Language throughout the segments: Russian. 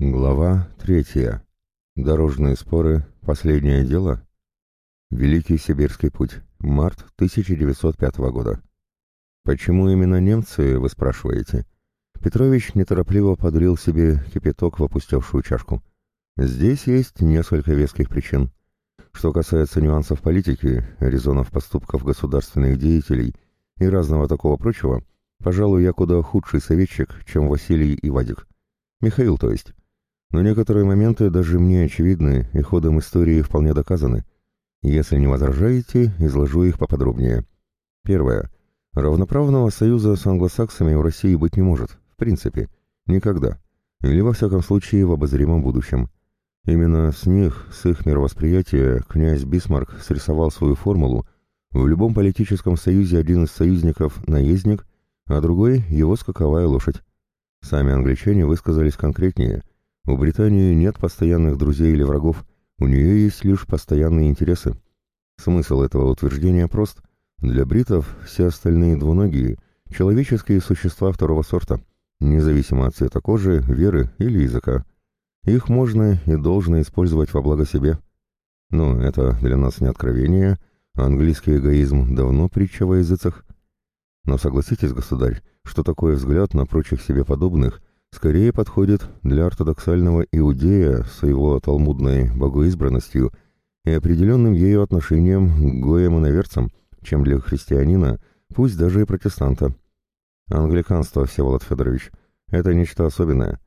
Глава третья. Дорожные споры. Последнее дело. Великий Сибирский путь. Март 1905 года. Почему именно немцы, вы спрашиваете? Петрович неторопливо подлил себе кипяток в опустевшую чашку. Здесь есть несколько веских причин. Что касается нюансов политики, резонов поступков государственных деятелей и разного такого прочего, пожалуй, я куда худший советчик, чем Василий и Вадик. Михаил, то есть но некоторые моменты даже мне очевидны и ходом истории вполне доказаны. Если не возражаете, изложу их поподробнее. Первое. Равноправного союза с англосаксами в России быть не может, в принципе, никогда, или во всяком случае в обозримом будущем. Именно с них, с их мировосприятия, князь Бисмарк срисовал свою формулу в любом политическом союзе один из союзников – наездник, а другой – его скаковая лошадь. Сами англичане высказались конкретнее – у Британии нет постоянных друзей или врагов, у нее есть лишь постоянные интересы. Смысл этого утверждения прост. Для бритов все остальные двуногие – человеческие существа второго сорта, независимо от цвета кожи, веры или языка. Их можно и должно использовать во благо себе. Но это для нас не откровение, английский эгоизм давно притча во языцах. Но согласитесь, государь, что такой взгляд на прочих себе подобных скорее подходит для ортодоксального иудея с его талмудной богоизбранностью и определенным ею отношением к гоям-иноверцам, чем для христианина, пусть даже и протестанта. Англиканство, Всеволод Федорович, это нечто особенное.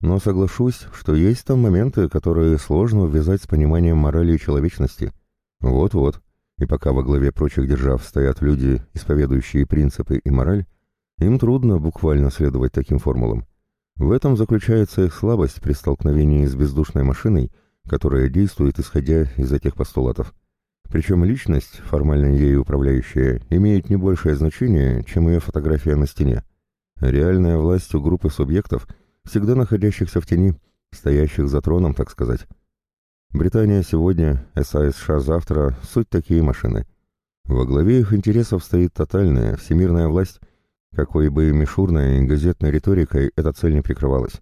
Но соглашусь, что есть там моменты, которые сложно ввязать с пониманием морали и человечности. Вот-вот. И пока во главе прочих держав стоят люди, исповедующие принципы и мораль, им трудно буквально следовать таким формулам. В этом заключается их слабость при столкновении с бездушной машиной, которая действует исходя из этих постулатов. Причем личность, формально ею управляющая, имеет не большее значение, чем ее фотография на стене. Реальная власть у группы субъектов, всегда находящихся в тени, стоящих за троном, так сказать. Британия сегодня, СА США завтра – суть такие машины. Во главе их интересов стоит тотальная, всемирная власть – какой бы мишурной и газетной риторикой эта цель не прикрывалась.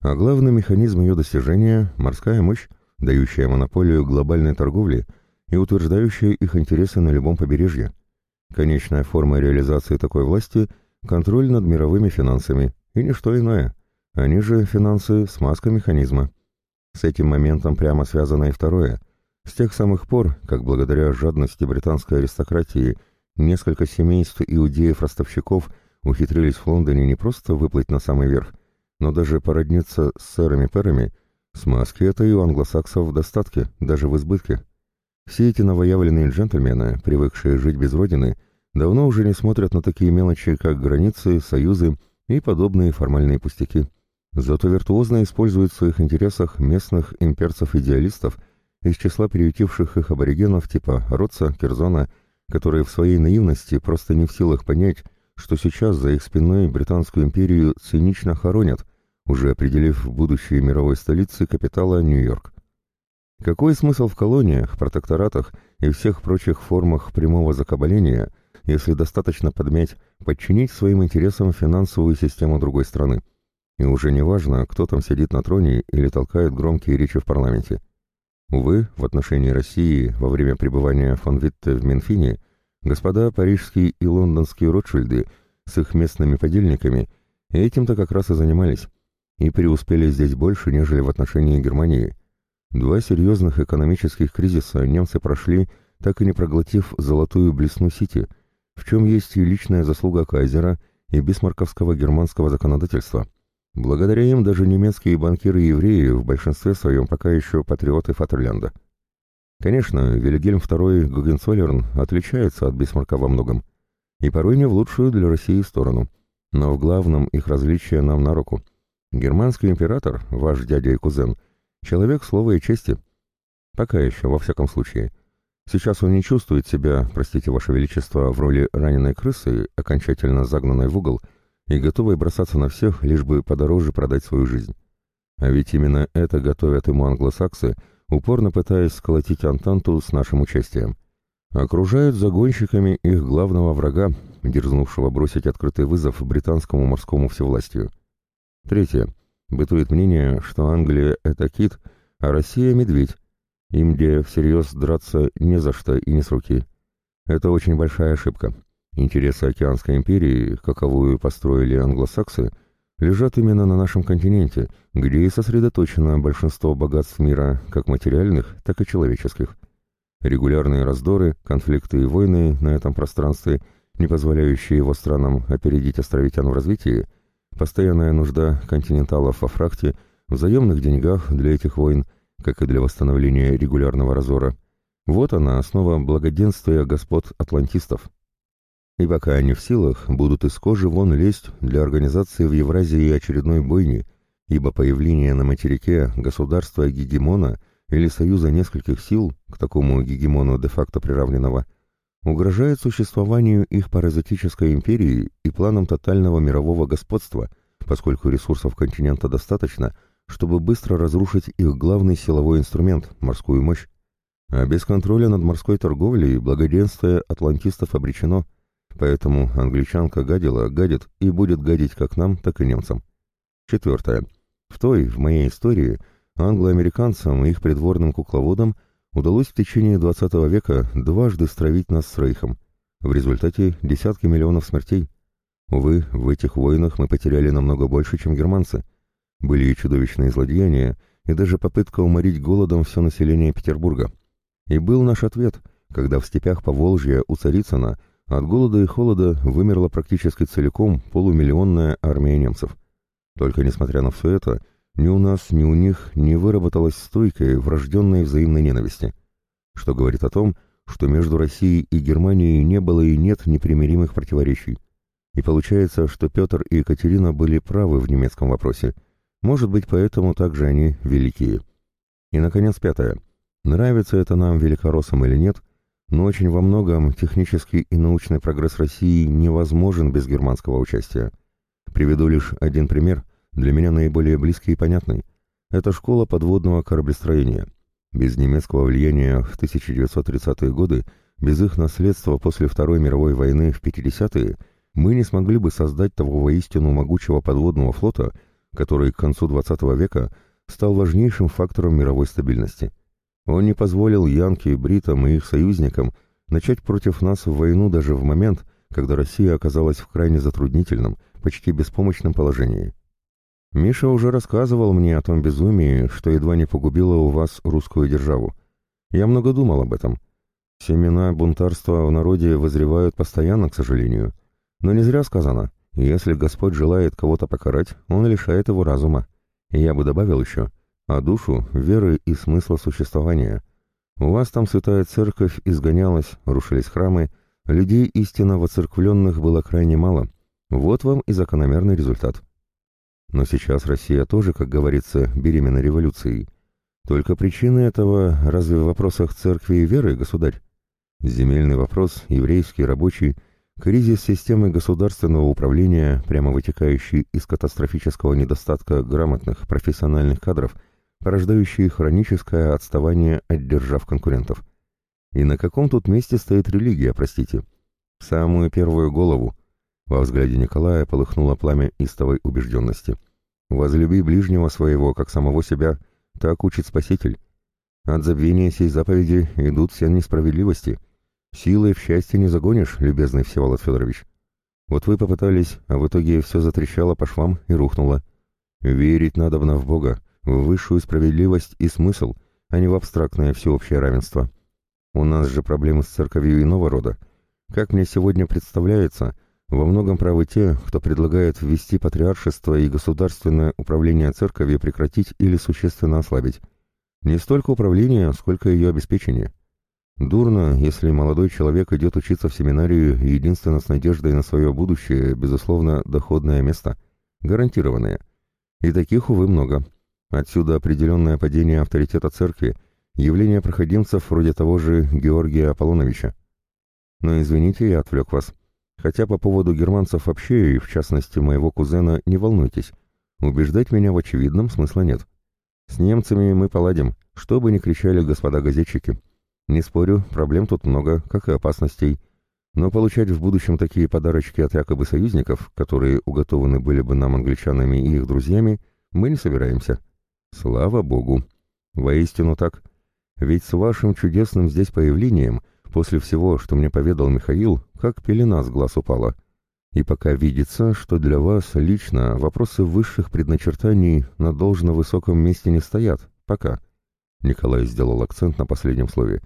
А главный механизм ее достижения – морская мощь, дающая монополию глобальной торговли и утверждающая их интересы на любом побережье. Конечная форма реализации такой власти – контроль над мировыми финансами и ничто иное. Они же финансы – смазка механизма. С этим моментом прямо связано и второе. С тех самых пор, как благодаря жадности британской аристократии несколько семейств иудеев-ростовщиков – ухитрились в Лондоне не просто выплыть на самый верх, но даже породниться с сэрами-перами, смазки это и у англосаксов в достатке, даже в избытке. Все эти новоявленные джентльмены, привыкшие жить без родины, давно уже не смотрят на такие мелочи, как границы, союзы и подобные формальные пустяки. Зато виртуозно используют в своих интересах местных имперцев-идеалистов из числа приютивших их аборигенов типа Ротса, Керзона, которые в своей наивности просто не в силах понять, что сейчас за их спиной Британскую империю цинично хоронят, уже определив будущее мировой столицы капитала Нью-Йорк. Какой смысл в колониях, протекторатах и всех прочих формах прямого закабаления, если достаточно подмять, подчинить своим интересам финансовую систему другой страны? И уже не важно, кто там сидит на троне или толкает громкие речи в парламенте. Увы, в отношении России во время пребывания фон Витте в Минфине – Господа парижские и лондонские Ротшильды с их местными подельниками этим-то как раз и занимались, и преуспели здесь больше, нежели в отношении Германии. Два серьезных экономических кризиса немцы прошли, так и не проглотив золотую блесну Сити, в чем есть и личная заслуга Кайзера и бисмарковского германского законодательства. Благодаря им даже немецкие банкиры-евреи в большинстве своем пока еще патриоты Фатерленда. Конечно, Вильгельм II Гогенцоллерн отличается от Бисмарка во многом, и порой не в лучшую для России сторону, но в главном их различие нам на руку. Германский император, ваш дядя и кузен, человек слова и чести. Пока еще, во всяком случае. Сейчас он не чувствует себя, простите, ваше величество, в роли раненой крысы, окончательно загнанной в угол, и готовой бросаться на всех, лишь бы подороже продать свою жизнь. А ведь именно это готовят ему англосаксы – упорно пытаясь сколотить Антанту с нашим участием. Окружают загонщиками их главного врага, дерзнувшего бросить открытый вызов британскому морскому всевластию. Третье. Бытует мнение, что Англия — это кит, а Россия — медведь. Им где всерьез драться не за что и не с руки. Это очень большая ошибка. Интересы Океанской империи, каковую построили англосаксы, лежат именно на нашем континенте, где и сосредоточено большинство богатств мира, как материальных, так и человеческих. Регулярные раздоры, конфликты и войны на этом пространстве, не позволяющие его странам опередить островитян в развитии, постоянная нужда континенталов во фрахте, взаимных деньгах для этих войн, как и для восстановления регулярного разора. Вот она, основа благоденствия господ атлантистов. И пока они в силах, будут из кожи вон лезть для организации в Евразии очередной бойни, ибо появление на материке государства-гегемона или союза нескольких сил, к такому гегемону де-факто приравненного, угрожает существованию их паразитической империи и планам тотального мирового господства, поскольку ресурсов континента достаточно, чтобы быстро разрушить их главный силовой инструмент – морскую мощь. А без контроля над морской торговлей благоденствие атлантистов обречено – Поэтому англичанка гадила, гадит и будет гадить как нам, так и немцам. Четвертое. В той, в моей истории, англоамериканцам и их придворным кукловодам удалось в течение XX века дважды стравить нас с Рейхом. В результате десятки миллионов смертей. Увы, в этих войнах мы потеряли намного больше, чем германцы. Были и чудовищные злодеяния, и даже попытка уморить голодом все население Петербурга. И был наш ответ, когда в степях Поволжья у Царицына – от голода и холода вымерла практически целиком полумиллионная армия немцев. Только несмотря на все это, ни у нас, ни у них не выработалась стойкой врожденной взаимной ненависти, что говорит о том, что между Россией и Германией не было и нет непримиримых противоречий. И получается, что Петр и Екатерина были правы в немецком вопросе. Может быть, поэтому также они великие. И, наконец, пятое. Нравится это нам, великороссам или нет – но очень во многом технический и научный прогресс России невозможен без германского участия. Приведу лишь один пример, для меня наиболее близкий и понятный. Это школа подводного кораблестроения. Без немецкого влияния в 1930-е годы, без их наследства после Второй мировой войны в 50-е, мы не смогли бы создать того воистину могучего подводного флота, который к концу XX века стал важнейшим фактором мировой стабильности – он не позволил Янке, Бритам и их союзникам начать против нас войну даже в момент, когда Россия оказалась в крайне затруднительном, почти беспомощном положении. Миша уже рассказывал мне о том безумии, что едва не погубило у вас русскую державу. Я много думал об этом. Семена бунтарства в народе возревают постоянно, к сожалению. Но не зря сказано, если Господь желает кого-то покарать, Он лишает его разума. И я бы добавил еще — а душу — веры и смысла существования. У вас там святая церковь изгонялась, рушились храмы, людей истинно воцерквленных было крайне мало. Вот вам и закономерный результат. Но сейчас Россия тоже, как говорится, беременна революцией. Только причины этого разве в вопросах церкви и веры, государь? Земельный вопрос, еврейский, рабочий — Кризис системы государственного управления, прямо вытекающий из катастрофического недостатка грамотных профессиональных кадров, порождающие хроническое отставание от держав конкурентов. И на каком тут месте стоит религия, простите? Самую первую голову. Во взгляде Николая полыхнуло пламя истовой убежденности. «Возлюби ближнего своего, как самого себя», так учит Спаситель. От забвения сей заповеди идут все несправедливости. Силой в счастье не загонишь, любезный Всеволод Федорович. Вот вы попытались, а в итоге все затрещало по швам и рухнуло. Верить надобно в Бога, в высшую справедливость и смысл, а не в абстрактное всеобщее равенство. У нас же проблемы с церковью иного рода. Как мне сегодня представляется, во многом правы те, кто предлагает ввести патриаршество и государственное управление церковью прекратить или существенно ослабить. Не столько управление, сколько ее обеспечение. Дурно, если молодой человек идет учиться в семинарию единственно с надеждой на свое будущее, безусловно, доходное место. Гарантированное. И таких, увы, много. Отсюда определенное падение авторитета церкви, явление проходимцев вроде того же Георгия Аполлоновича. Но извините, я отвлек вас. Хотя по поводу германцев вообще, и в частности моего кузена, не волнуйтесь. Убеждать меня в очевидном смысла нет. С немцами мы поладим, что бы ни кричали господа газетчики. Не спорю, проблем тут много, как и опасностей. Но получать в будущем такие подарочки от якобы союзников, которые уготованы были бы нам англичанами и их друзьями – мы не собираемся. Слава богу. Воистину так. Ведь с вашим чудесным здесь появлением, после всего, что мне поведал Михаил, как пелена с глаз упала. И пока видится, что для вас лично вопросы высших предначертаний на должно высоком месте не стоят. Пока. Николай сделал акцент на последнем слове.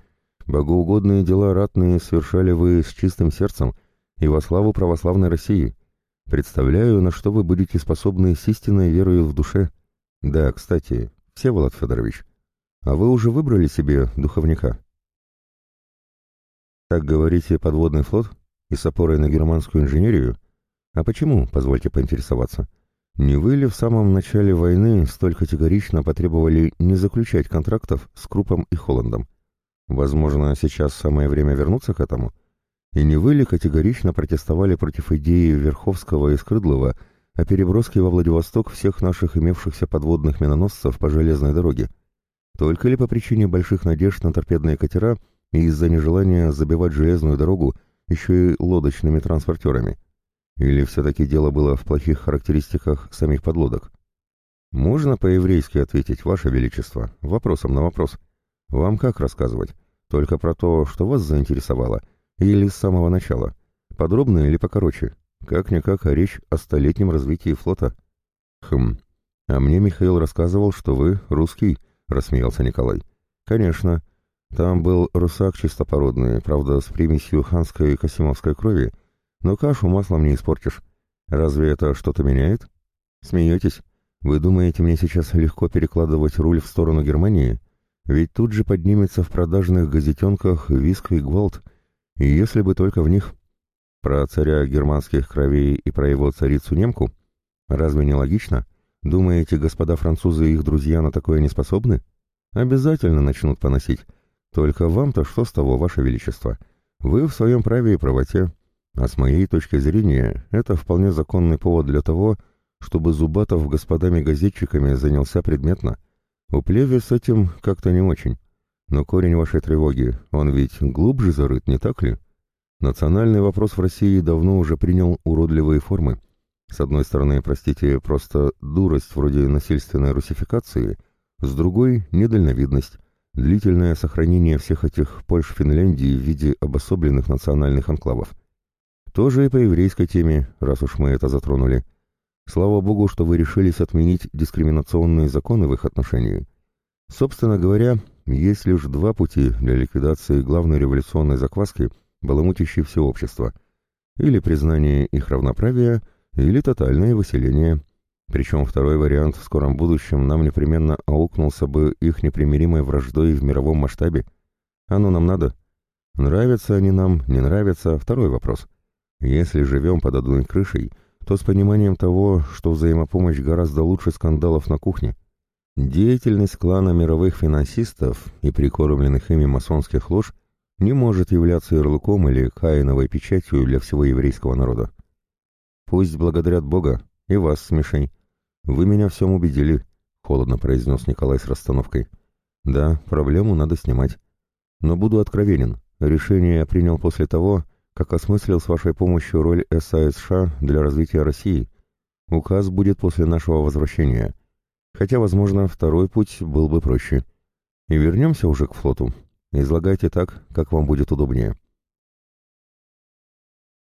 Богоугодные дела ратные совершали вы с чистым сердцем и во славу православной России. Представляю, на что вы будете способны с истинной верою в душе. Да, кстати, Всеволод Федорович, а вы уже выбрали себе духовника? Так говорите, подводный флот? И с опорой на германскую инженерию? А почему, позвольте поинтересоваться? Не вы ли в самом начале войны столь категорично потребовали не заключать контрактов с Крупом и Холландом? Возможно, сейчас самое время вернуться к этому? И не вы ли категорично протестовали против идеи Верховского и Скрыдлова о переброске во Владивосток всех наших имевшихся подводных миноносцев по железной дороге? Только ли по причине больших надежд на торпедные катера и из-за нежелания забивать железную дорогу еще и лодочными транспортерами? Или все-таки дело было в плохих характеристиках самих подлодок? Можно по-еврейски ответить, Ваше Величество, вопросом на вопрос. Вам как рассказывать? Только про то, что вас заинтересовало, или с самого начала? Подробно или покороче? Как-никак а речь о столетнем развитии флота. Хм, а мне Михаил рассказывал, что вы русский, — рассмеялся Николай. «Конечно. Там был русак чистопородный, правда, с примесью ханской и касимовской крови, но кашу маслом не испортишь. Разве это что-то меняет? Смеетесь? Вы думаете, мне сейчас легко перекладывать руль в сторону Германии? Ведь тут же поднимется в продажных газетенках виск и гвалт, и если бы только в них. Про царя германских кровей и про его царицу-немку? Разве не логично?» Думаете, господа французы и их друзья на такое не способны? Обязательно начнут поносить. Только вам-то что с того, ваше величество? Вы в своем праве и правоте. А с моей точки зрения, это вполне законный повод для того, чтобы Зубатов господами-газетчиками занялся предметно. У Плеви с этим как-то не очень. Но корень вашей тревоги, он ведь глубже зарыт, не так ли? Национальный вопрос в России давно уже принял уродливые формы. С одной стороны, простите, просто дурость вроде насильственной русификации, с другой — недальновидность, длительное сохранение всех этих Польш Финляндии в виде обособленных национальных анклавов. Тоже и по еврейской теме, раз уж мы это затронули. Слава богу, что вы решились отменить дискриминационные законы в их отношении. Собственно говоря, есть лишь два пути для ликвидации главной революционной закваски, баламутящей все общество. Или признание их равноправия — или тотальное выселение. Причем второй вариант в скором будущем нам непременно аукнулся бы их непримиримой враждой в мировом масштабе. Оно нам надо. Нравятся они нам, не нравятся — второй вопрос. Если живем под одной крышей, то с пониманием того, что взаимопомощь гораздо лучше скандалов на кухне. Деятельность клана мировых финансистов и прикормленных ими масонских лож не может являться ярлыком или каиновой печатью для всего еврейского народа. «Пусть благодарят Бога и вас с. Вы меня всем убедили», — холодно произнес Николай с расстановкой. «Да, проблему надо снимать. Но буду откровенен. Решение я принял после того, как осмыслил с вашей помощью роль САСШ для развития России. Указ будет после нашего возвращения. Хотя, возможно, второй путь был бы проще. И вернемся уже к флоту. Излагайте так, как вам будет удобнее».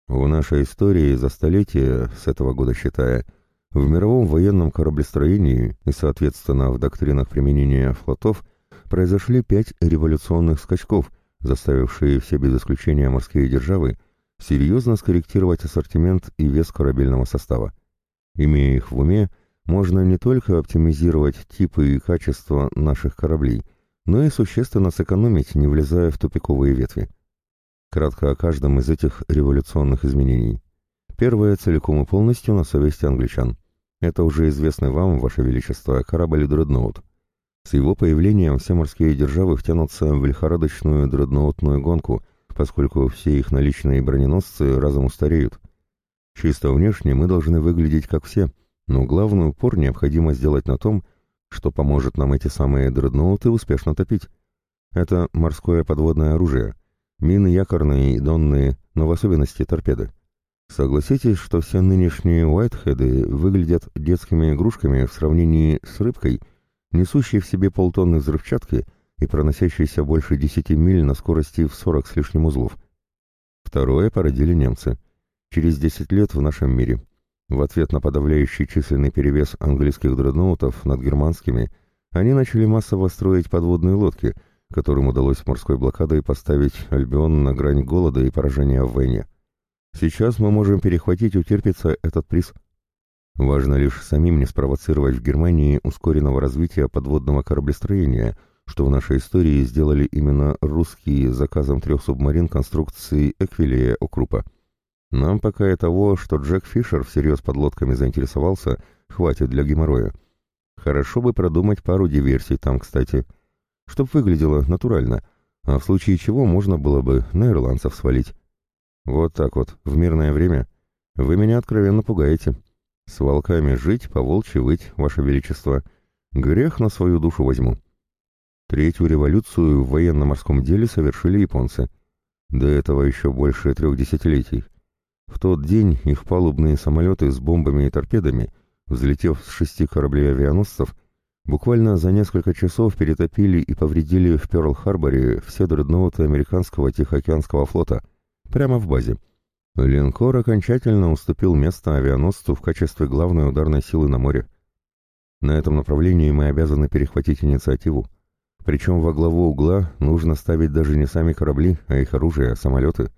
В нашей истории за столетие, с этого года считая, в мировом военном кораблестроении и, соответственно, в доктринах применения флотов произошли пять революционных скачков, заставившие все без исключения морские державы серьезно скорректировать ассортимент и вес корабельного состава. Имея их в уме, можно не только оптимизировать типы и качество наших кораблей, но и существенно сэкономить, не влезая в тупиковые ветви. Кратко о каждом из этих революционных изменений. Первое целиком и полностью на совести англичан. Это уже известный вам, Ваше Величество, корабль «Дредноут». С его появлением все морские державы втянутся в лихорадочную дредноутную гонку, поскольку все их наличные броненосцы разом устареют. Чисто внешне мы должны выглядеть как все, но главный упор необходимо сделать на том, что поможет нам эти самые дредноуты успешно топить. Это морское подводное оружие, Мины якорные и донные, но в особенности торпеды. Согласитесь, что все нынешние уайтхеды выглядят детскими игрушками в сравнении с рыбкой, несущей в себе полтонны взрывчатки и проносящейся больше 10 миль на скорости в 40 с лишним узлов. Второе породили немцы. Через 10 лет в нашем мире. В ответ на подавляющий численный перевес английских дредноутов над германскими, они начали массово строить подводные лодки, которым удалось морской блокадой поставить Альбион на грань голода и поражения в войне. Сейчас мы можем перехватить у Тирпица этот приз. Важно лишь самим не спровоцировать в Германии ускоренного развития подводного кораблестроения, что в нашей истории сделали именно русские заказом трех субмарин конструкции Эквилия Окрупа. Нам пока и того, что Джек Фишер всерьез подлодками заинтересовался, хватит для геморроя. Хорошо бы продумать пару диверсий там, кстати. Чтоб выглядело натурально, а в случае чего можно было бы на ирландцев свалить. Вот так вот, в мирное время. Вы меня откровенно пугаете. С волками жить, по волчьи выть, ваше величество. Грех на свою душу возьму. Третью революцию в военно-морском деле совершили японцы. До этого еще больше трех десятилетий. В тот день их палубные самолеты с бомбами и торпедами, взлетев с шести кораблей авианосцев, буквально за несколько часов перетопили и повредили в Пёрл-Харборе все дредноуты американского Тихоокеанского флота, прямо в базе. Линкор окончательно уступил место авианосцу в качестве главной ударной силы на море. На этом направлении мы обязаны перехватить инициативу. Причем во главу угла нужно ставить даже не сами корабли, а их оружие, самолеты.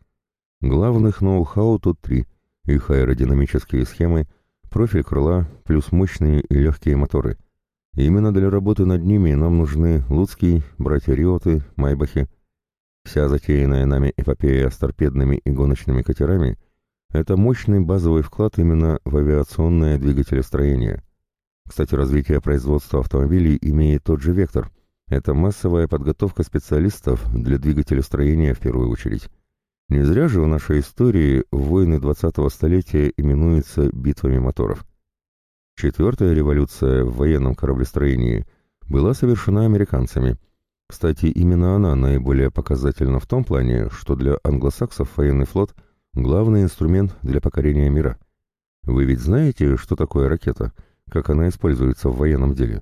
Главных ноу-хау тут три. Их аэродинамические схемы, профиль крыла, плюс мощные и легкие моторы. именно для работы над ними нам нужны Луцкий, братья Риоты, Майбахи. Вся затеянная нами эпопея с торпедными и гоночными катерами — это мощный базовый вклад именно в авиационное двигателестроение. Кстати, развитие производства автомобилей имеет тот же вектор. Это массовая подготовка специалистов для двигателестроения в первую очередь. Не зря же в нашей истории войны 20-го столетия именуются битвами моторов. Четвертая революция в военном кораблестроении была совершена американцами. Кстати, именно она наиболее показательна в том плане, что для англосаксов военный флот – главный инструмент для покорения мира. Вы ведь знаете, что такое ракета, как она используется в военном деле?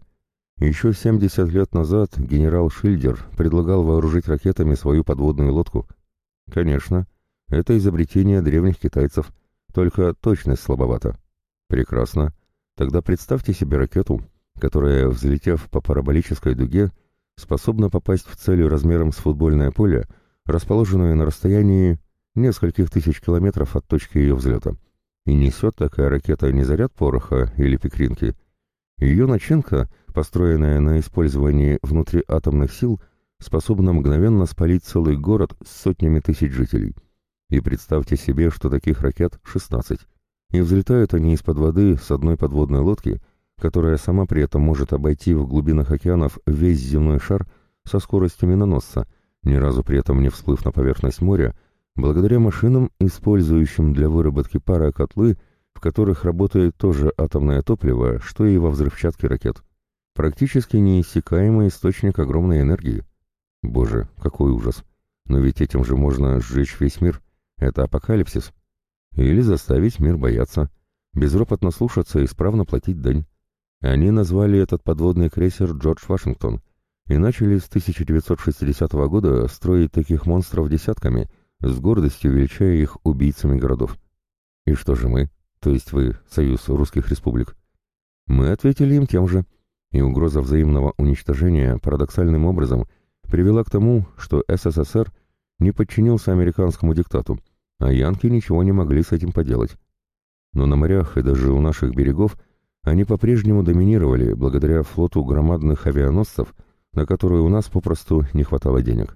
Еще 70 лет назад генерал Шильдер предлагал вооружить ракетами свою подводную лодку – Конечно, это изобретение древних китайцев, только точность слабовата. Прекрасно. Тогда представьте себе ракету, которая, взлетев по параболической дуге, способна попасть в цель размером с футбольное поле, расположенное на расстоянии нескольких тысяч километров от точки ее взлета. И несет такая ракета не заряд пороха или пикринки. Ее начинка, построенная на использовании внутриатомных сил, способна мгновенно спалить целый город с сотнями тысяч жителей. И представьте себе, что таких ракет 16. И взлетают они из-под воды с одной подводной лодки, которая сама при этом может обойти в глубинах океанов весь земной шар со скоростью миноносца, ни разу при этом не всплыв на поверхность моря, благодаря машинам, использующим для выработки пара котлы, в которых работает тоже атомное топливо, что и во взрывчатке ракет. Практически неиссякаемый источник огромной энергии. Боже, какой ужас. Но ведь этим же можно сжечь весь мир. Это апокалипсис. Или заставить мир бояться. Безропотно слушаться и исправно платить дань. Они назвали этот подводный крейсер Джордж Вашингтон и начали с 1960 года строить таких монстров десятками, с гордостью величая их убийцами городов. И что же мы, то есть вы, Союз Русских Республик? Мы ответили им тем же, и угроза взаимного уничтожения парадоксальным образом – привела к тому, что СССР не подчинился американскому диктату, а янки ничего не могли с этим поделать. Но на морях и даже у наших берегов они по-прежнему доминировали благодаря флоту громадных авианосцев, на которые у нас попросту не хватало денег.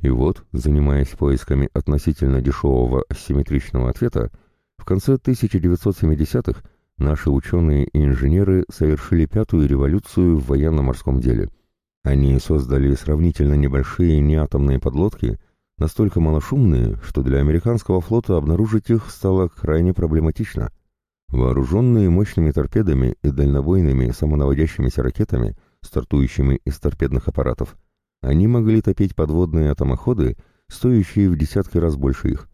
И вот, занимаясь поисками относительно дешевого асимметричного ответа, в конце 1970-х наши ученые и инженеры совершили пятую революцию в военно-морском деле – они создали сравнительно небольшие неатомные подлодки, настолько малошумные, что для американского флота обнаружить их стало крайне проблематично. Вооруженные мощными торпедами и дальнобойными самонаводящимися ракетами, стартующими из торпедных аппаратов, они могли топить подводные атомоходы, стоящие в десятки раз больше их.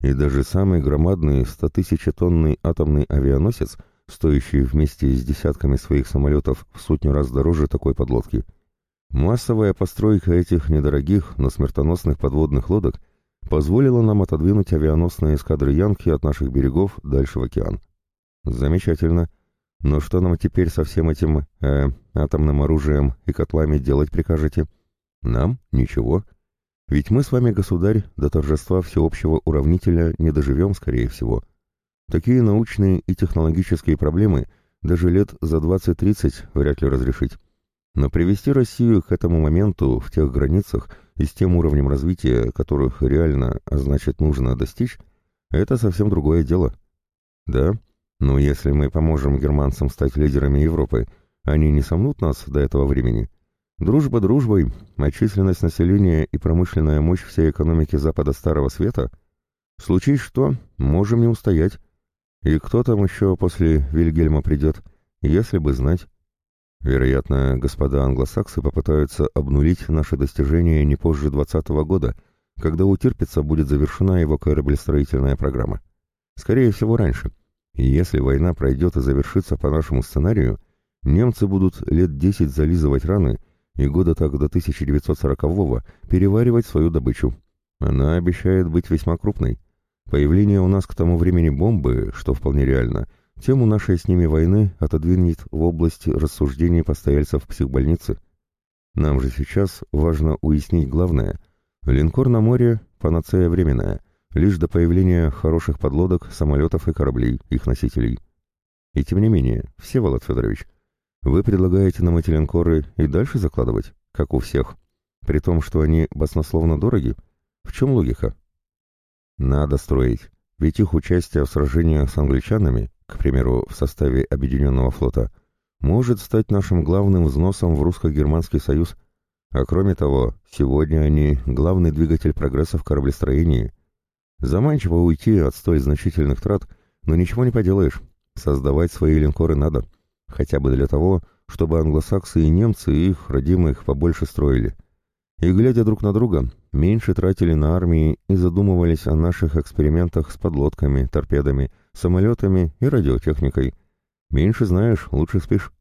И даже самый громадный 100-тысячетонный атомный авианосец, стоящий вместе с десятками своих самолетов в сотню раз дороже такой подлодки. Массовая постройка этих недорогих, но смертоносных подводных лодок позволила нам отодвинуть авианосные эскадры Янки от наших берегов дальше в океан. Замечательно. Но что нам теперь со всем этим э, атомным оружием и котлами делать прикажете? Нам? Ничего. Ведь мы с вами, государь, до торжества всеобщего уравнителя не доживем, скорее всего. Такие научные и технологические проблемы даже лет за 20-30 вряд ли разрешить. Но привести Россию к этому моменту в тех границах и с тем уровнем развития, которых реально, а значит нужно достичь, это совсем другое дело. Да, но если мы поможем германцам стать лидерами Европы, они не сомнут нас до этого времени. Дружба дружбой, а численность населения и промышленная мощь всей экономики Запада Старого Света — случись что, можем не устоять. И кто там еще после Вильгельма придет, если бы знать. Вероятно, господа англосаксы попытаются обнулить наши достижения не позже 20 -го года, когда у Тирпица будет завершена его кораблестроительная программа. Скорее всего, раньше. И если война пройдет и завершится по нашему сценарию, немцы будут лет 10 зализывать раны — и года так до 1940-го переваривать свою добычу. Она обещает быть весьма крупной. Появление у нас к тому времени бомбы, что вполне реально, тему нашей с ними войны отодвинет в область рассуждений постояльцев психбольницы. Нам же сейчас важно уяснить главное. Линкор на море – панацея временная, лишь до появления хороших подлодок, самолетов и кораблей, их носителей. И тем не менее, Всеволод Федорович, вы предлагаете нам эти линкоры и дальше закладывать, как у всех, при том, что они баснословно дороги? В чем логика? Надо строить, ведь их участие в сражениях с англичанами, к примеру, в составе Объединенного флота, может стать нашим главным взносом в русско-германский союз, а кроме того, сегодня они главный двигатель прогресса в кораблестроении. Заманчиво уйти от столь значительных трат, но ничего не поделаешь, создавать свои линкоры надо хотя бы для того, чтобы англосаксы и немцы их, родимых, побольше строили. И, глядя друг на друга, меньше тратили на армии и задумывались о наших экспериментах с подлодками, торпедами, самолетами и радиотехникой. Меньше знаешь, лучше спишь.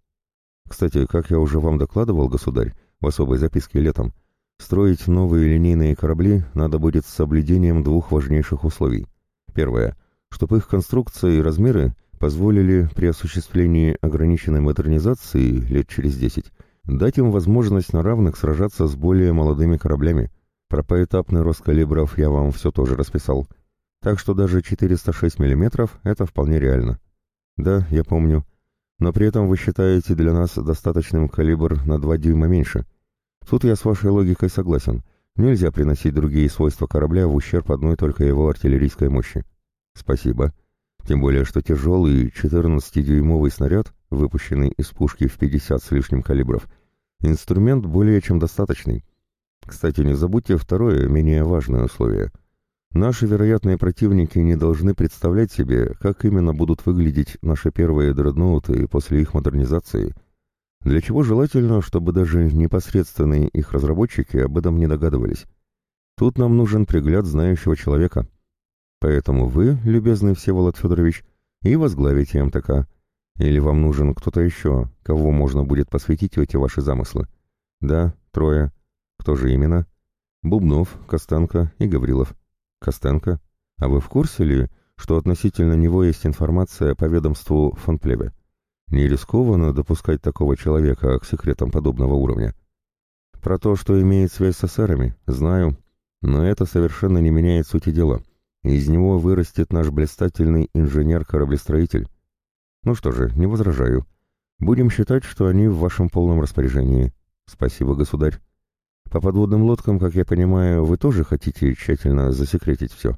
Кстати, как я уже вам докладывал, государь, в особой записке летом, строить новые линейные корабли надо будет с соблюдением двух важнейших условий. Первое, чтобы их конструкция и размеры позволили при осуществлении ограниченной модернизации лет через 10 дать им возможность на равных сражаться с более молодыми кораблями. Про поэтапный рост калибров я вам все тоже расписал. Так что даже 406 мм это вполне реально. Да, я помню. Но при этом вы считаете для нас достаточным калибр на 2 дюйма меньше. Тут я с вашей логикой согласен. Нельзя приносить другие свойства корабля в ущерб одной только его артиллерийской мощи. Спасибо. Тем более, что тяжелый 14-дюймовый снаряд, выпущенный из пушки в 50 с лишним калибров, инструмент более чем достаточный. Кстати, не забудьте второе, менее важное условие. Наши вероятные противники не должны представлять себе, как именно будут выглядеть наши первые дредноуты после их модернизации, для чего желательно, чтобы даже непосредственные их разработчики об этом не догадывались. Тут нам нужен пригляд знающего человека. Поэтому вы, любезный Всеволод Федорович, и возглавите МТК. Или вам нужен кто-то еще, кого можно будет посвятить эти ваши замыслы? Да, трое. Кто же именно? Бубнов, Костенко и Гаврилов. Костенко? А вы в курсе ли, что относительно него есть информация по ведомству фон Плебе? Не рискованно допускать такого человека к секретам подобного уровня? Про то, что имеет связь с эсерами, знаю, но это совершенно не меняет сути дела. Из него вырастет наш блистательный инженер-кораблестроитель. Ну что же, не возражаю. Будем считать, что они в вашем полном распоряжении. Спасибо, государь. По подводным лодкам, как я понимаю, вы тоже хотите тщательно засекретить все?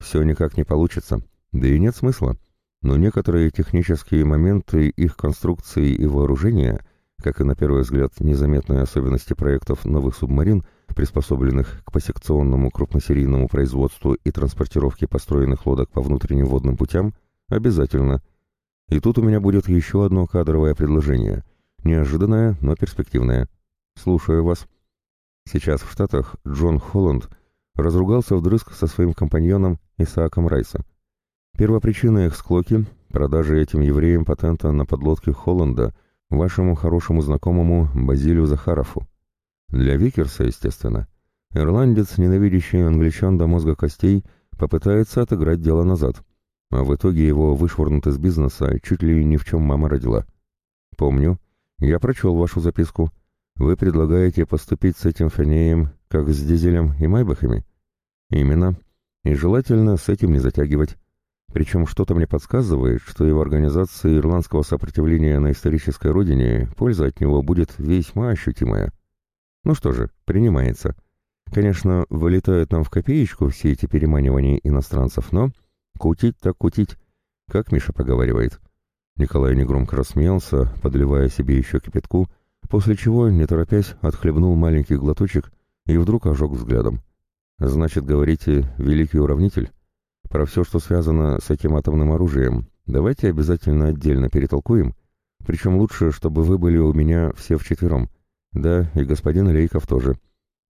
Все никак не получится. Да и нет смысла. Но некоторые технические моменты их конструкции и вооружения, как и на первый взгляд незаметные особенности проектов новых субмарин – приспособленных к посекционному крупносерийному производству и транспортировке построенных лодок по внутренним водным путям, обязательно. И тут у меня будет еще одно кадровое предложение. Неожиданное, но перспективное. Слушаю вас. Сейчас в Штатах Джон Холланд разругался вдрызг со своим компаньоном Исааком Райса. Первопричина их склоки — продажа этим евреям патента на подлодке Холланда вашему хорошему знакомому Базилию Захарову. Для Викерса, естественно. Ирландец, ненавидящий англичан до мозга костей, попытается отыграть дело назад. А в итоге его вышвырнут из бизнеса чуть ли ни в чем мама родила. Помню. Я прочел вашу записку. Вы предлагаете поступить с этим Фенеем, как с Дизелем и Майбахами? Именно. И желательно с этим не затягивать. Причем что-то мне подсказывает, что его организации ирландского сопротивления на исторической родине польза от него будет весьма ощутимая. Ну что же, принимается. Конечно, вылетают нам в копеечку все эти переманивания иностранцев, но кутить так кутить, как Миша поговаривает. Николай негромко рассмеялся, подливая себе еще кипятку, после чего, не торопясь, отхлебнул маленький глоточек и вдруг ожег взглядом. «Значит, говорите, великий уравнитель?» Про все, что связано с этим атомным оружием, давайте обязательно отдельно перетолкуем. Причем лучше, чтобы вы были у меня все вчетвером. Да, и господин Лейков тоже.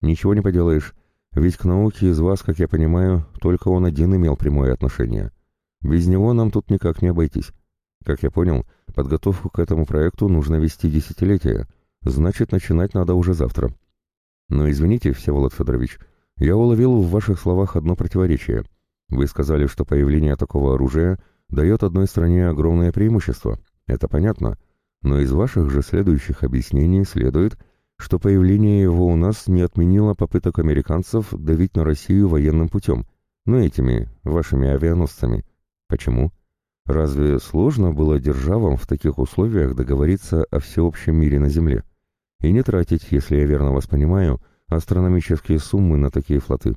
Ничего не поделаешь, ведь к науке из вас, как я понимаю, только он один имел прямое отношение. Без него нам тут никак не обойтись. Как я понял, подготовку к этому проекту нужно вести десятилетия, значит, начинать надо уже завтра. Но извините, Всеволод Федорович, я уловил в ваших словах одно противоречие. Вы сказали, что появление такого оружия дает одной стране огромное преимущество. Это понятно. Но из ваших же следующих объяснений следует, что появление его у нас не отменило попыток американцев давить на Россию военным путем, ну этими, вашими авианосцами. Почему? Разве сложно было державам в таких условиях договориться о всеобщем мире на Земле? И не тратить, если я верно вас понимаю, астрономические суммы на такие флоты.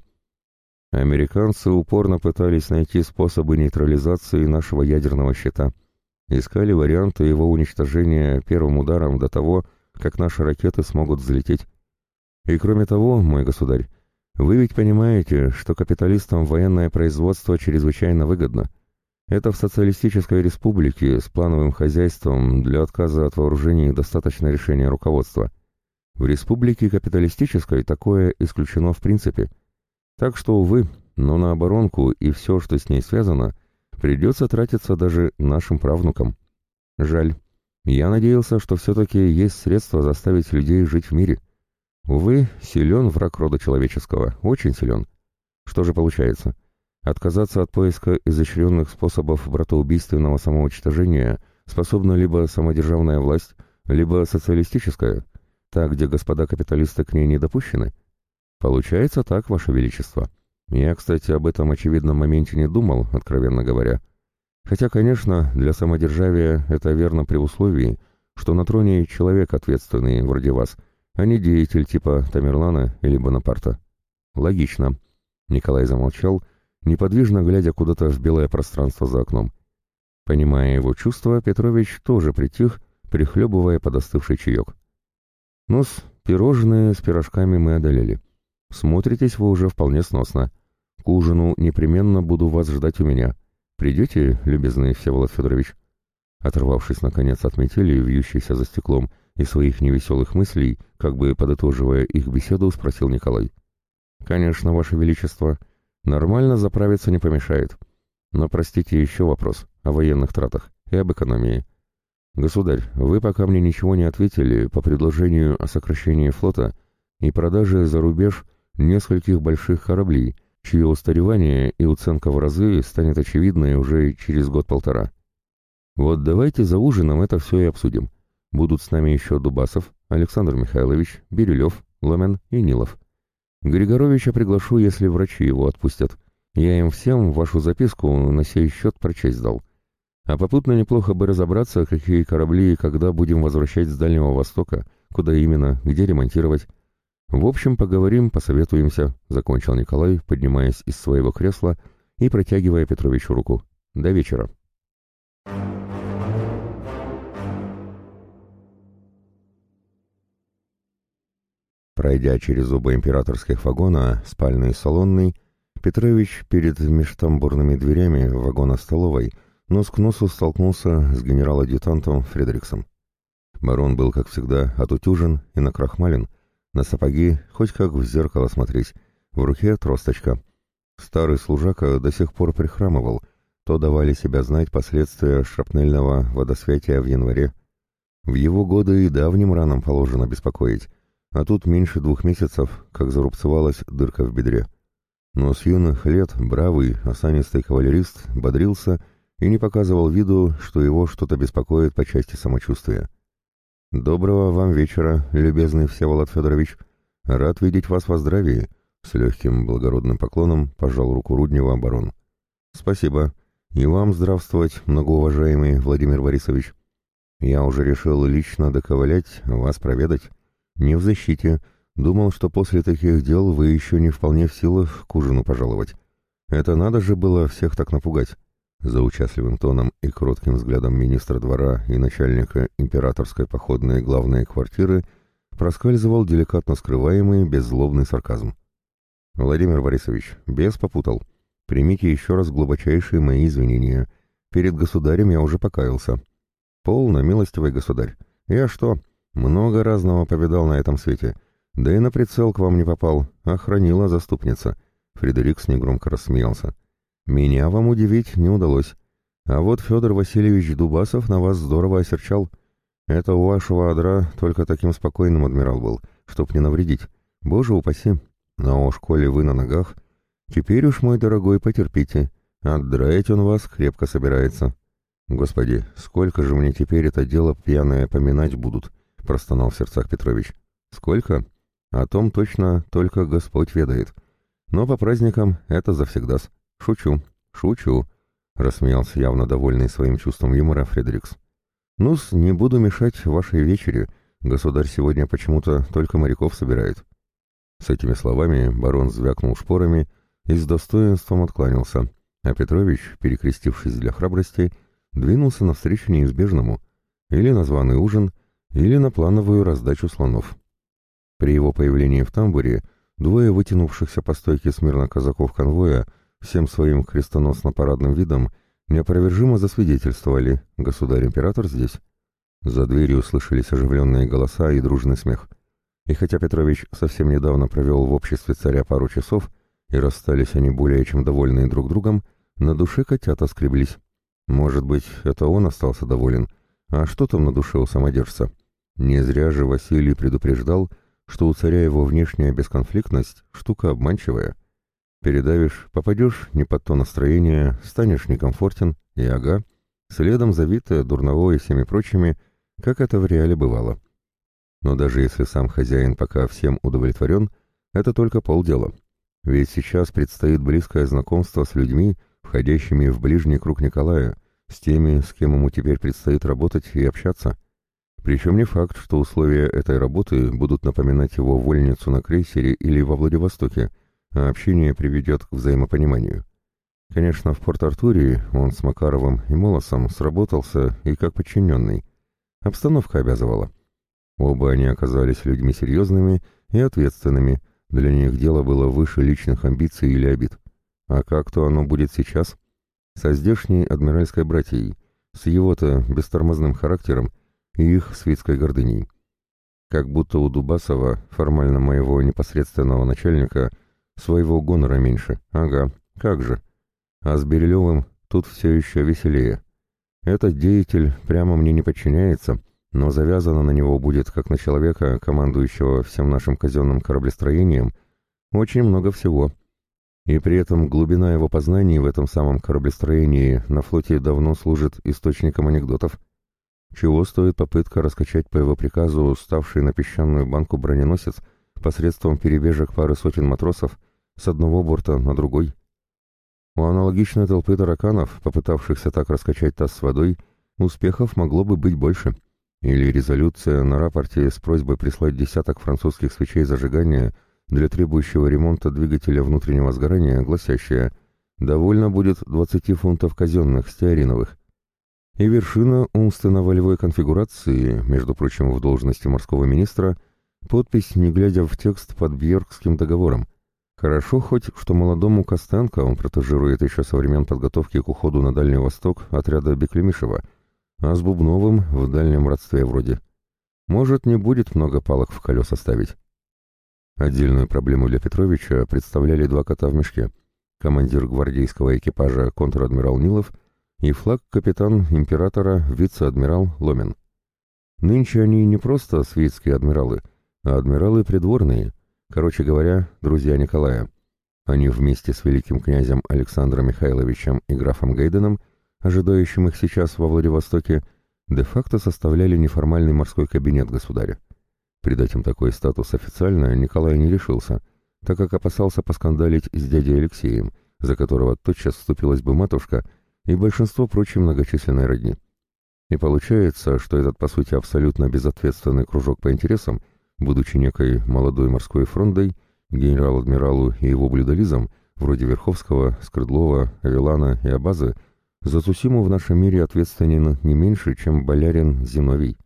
Американцы упорно пытались найти способы нейтрализации нашего ядерного щита. Искали варианты его уничтожения первым ударом до того, как наши ракеты смогут взлететь. И кроме того, мой государь, вы ведь понимаете, что капиталистам военное производство чрезвычайно выгодно. Это в социалистической республике с плановым хозяйством для отказа от вооружений достаточно решения руководства. В республике капиталистической такое исключено в принципе – так что, увы, но на оборонку и все, что с ней связано, придется тратиться даже нашим правнукам. Жаль. Я надеялся, что все-таки есть средства заставить людей жить в мире. Увы, силен враг рода человеческого, очень силен. Что же получается? Отказаться от поиска изощренных способов братоубийственного самоуничтожения способна либо самодержавная власть, либо социалистическая, та, где господа капиталисты к ней не допущены – Получается так, Ваше Величество. Я, кстати, об этом очевидном моменте не думал, откровенно говоря. Хотя, конечно, для самодержавия это верно при условии, что на троне человек ответственный, вроде вас, а не деятель типа Тамерлана или Бонапарта. Логично. Николай замолчал, неподвижно глядя куда-то в белое пространство за окном. Понимая его чувства, Петрович тоже притих, прихлебывая подостывший чаек. Ну-с, пирожные с пирожками мы одолели. Смотритесь вы уже вполне сносно. К ужину непременно буду вас ждать у меня. Придете, любезный Всеволод Федорович?» Оторвавшись, наконец, от метели, вьющейся за стеклом, и своих невеселых мыслей, как бы подытоживая их беседу, спросил Николай. «Конечно, Ваше Величество. Нормально заправиться не помешает. Но простите еще вопрос о военных тратах и об экономии. Государь, вы пока мне ничего не ответили по предложению о сокращении флота и продаже за рубеж нескольких больших кораблей, чье устаревание и уценка в разы станет очевидной уже через год-полтора. Вот давайте за ужином это все и обсудим. Будут с нами еще Дубасов, Александр Михайлович, Бирюлев, Ломен и Нилов. Григоровича приглашу, если врачи его отпустят. Я им всем вашу записку на сей счет прочесть дал. А попутно неплохо бы разобраться, какие корабли и когда будем возвращать с Дальнего Востока, куда именно, где ремонтировать, «В общем, поговорим, посоветуемся», — закончил Николай, поднимаясь из своего кресла и протягивая Петровичу руку. «До вечера». Пройдя через оба императорских вагона, спальный и салонный, Петрович перед межтамбурными дверями вагона-столовой нос к носу столкнулся с генерал-адъютантом Фредериксом. Барон был, как всегда, отутюжен и накрахмален, на сапоги хоть как в зеркало смотреть. в руке тросточка. Старый служака до сих пор прихрамывал, то давали себя знать последствия шрапнельного водосвятия в январе. В его годы и давним ранам положено беспокоить, а тут меньше двух месяцев, как зарубцевалась дырка в бедре. Но с юных лет бравый, осанистый кавалерист бодрился и не показывал виду, что его что-то беспокоит по части самочувствия. «Доброго вам вечера, любезный Всеволод Федорович. Рад видеть вас во здравии», — с легким благородным поклоном пожал руку Руднева барон. «Спасибо. И вам здравствовать, многоуважаемый Владимир Борисович. Я уже решил лично доковылять, вас проведать. Не в защите, — Думал, что после таких дел вы еще не вполне в силах к ужину пожаловать. Это надо же было всех так напугать. За участливым тоном и кротким взглядом министра двора и начальника императорской походной главной квартиры проскальзывал деликатно скрываемый беззлобный сарказм. «Владимир Борисович, без попутал. Примите еще раз глубочайшие мои извинения. Перед государем я уже покаялся. Полно, милостивый государь. Я что, много разного повидал на этом свете» Да и на прицел к вам не попал, охранила заступница. Фредерикс негромко рассмеялся. Меня вам удивить не удалось. А вот Федор Васильевич Дубасов на вас здорово осерчал. Это у вашего адра только таким спокойным адмирал был, чтоб не навредить. Боже упаси. Но уж коли вы на ногах, теперь уж, мой дорогой, потерпите. Отдраить он вас крепко собирается. Господи, сколько же мне теперь это дело пьяное поминать будут, простонал в сердцах Петрович. Сколько? О том точно только Господь ведает. Но по праздникам это завсегдас. Шучу, шучу, рассмеялся явно довольный своим чувством юмора Фредерикс. Ну-с, не буду мешать вашей вечере. Государь сегодня почему-то только моряков собирает. С этими словами барон звякнул шпорами и с достоинством откланялся, а Петрович, перекрестившись для храбрости, двинулся навстречу неизбежному, или на званый ужин, или на плановую раздачу слонов. При его появлении в тамбуре двое вытянувшихся по стойке смирно казаков конвоя всем своим крестоносно-парадным видом неопровержимо засвидетельствовали «Государь-император здесь». За дверью слышались оживленные голоса и дружный смех. И хотя Петрович совсем недавно провел в обществе царя пару часов, и расстались они более чем довольные друг другом, на душе котята скреблись. Может быть, это он остался доволен, а что там на душе у самодержца? Не зря же Василий предупреждал, что у царя его внешняя бесконфликтность — штука обманчивая. Передавишь, попадешь не под то настроение, станешь некомфортен, и ага, следом завитая дурново и всеми прочими, как это в реале бывало. Но даже если сам хозяин пока всем удовлетворен, это только полдела. Ведь сейчас предстоит близкое знакомство с людьми, входящими в ближний круг Николая, с теми, с кем ему теперь предстоит работать и общаться — причем не факт, что условия этой работы будут напоминать его вольницу на крейсере или во Владивостоке, а общение приведет к взаимопониманию. Конечно, в Порт-Артуре он с Макаровым и Молосом сработался и как подчиненный. Обстановка обязывала. Оба они оказались людьми серьезными и ответственными, для них дело было выше личных амбиций или обид. А как-то оно будет сейчас? Со здешней адмиральской братьей, с его-то бестормозным характером и их светской гордыней. Как будто у Дубасова, формально моего непосредственного начальника, своего гонора меньше. Ага, как же. А с Берилевым тут все еще веселее. Этот деятель прямо мне не подчиняется, но завязано на него будет, как на человека, командующего всем нашим казенным кораблестроением, очень много всего. И при этом глубина его познаний в этом самом кораблестроении на флоте давно служит источником анекдотов. Чего стоит попытка раскачать по его приказу ставший на песчаную банку броненосец посредством перебежек пары сотен матросов с одного борта на другой? У аналогичной толпы тараканов, попытавшихся так раскачать таз с водой, успехов могло бы быть больше. Или резолюция на рапорте с просьбой прислать десяток французских свечей зажигания для требующего ремонта двигателя внутреннего сгорания, гласящая «Довольно будет 20 фунтов казенных, стеариновых» и вершина умственно-волевой конфигурации, между прочим, в должности морского министра, подпись, не глядя в текст под Бьеркским договором. Хорошо хоть, что молодому Костенко он протежирует еще со времен подготовки к уходу на Дальний Восток отряда Беклемишева, а с Бубновым в дальнем родстве вроде. Может, не будет много палок в колеса ставить. Отдельную проблему для Петровича представляли два кота в мешке. Командир гвардейского экипажа контр-адмирал Нилов и флаг-капитан императора вице-адмирал Ломин. Нынче они не просто светские адмиралы, а адмиралы придворные, короче говоря, друзья Николая. Они вместе с великим князем Александром Михайловичем и графом Гейденом, ожидающим их сейчас во Владивостоке, де-факто составляли неформальный морской кабинет государя. Придать им такой статус официально Николай не решился, так как опасался поскандалить с дядей Алексеем, за которого тотчас вступилась бы матушка и большинство прочей многочисленной родни. И получается, что этот, по сути, абсолютно безответственный кружок по интересам, будучи некой молодой морской фрондой, генерал-адмиралу и его блюдолизам, вроде Верховского, Скрыдлова, Авелана и Абазы, за Сусиму в нашем мире ответственен не меньше, чем болярин Зиновий.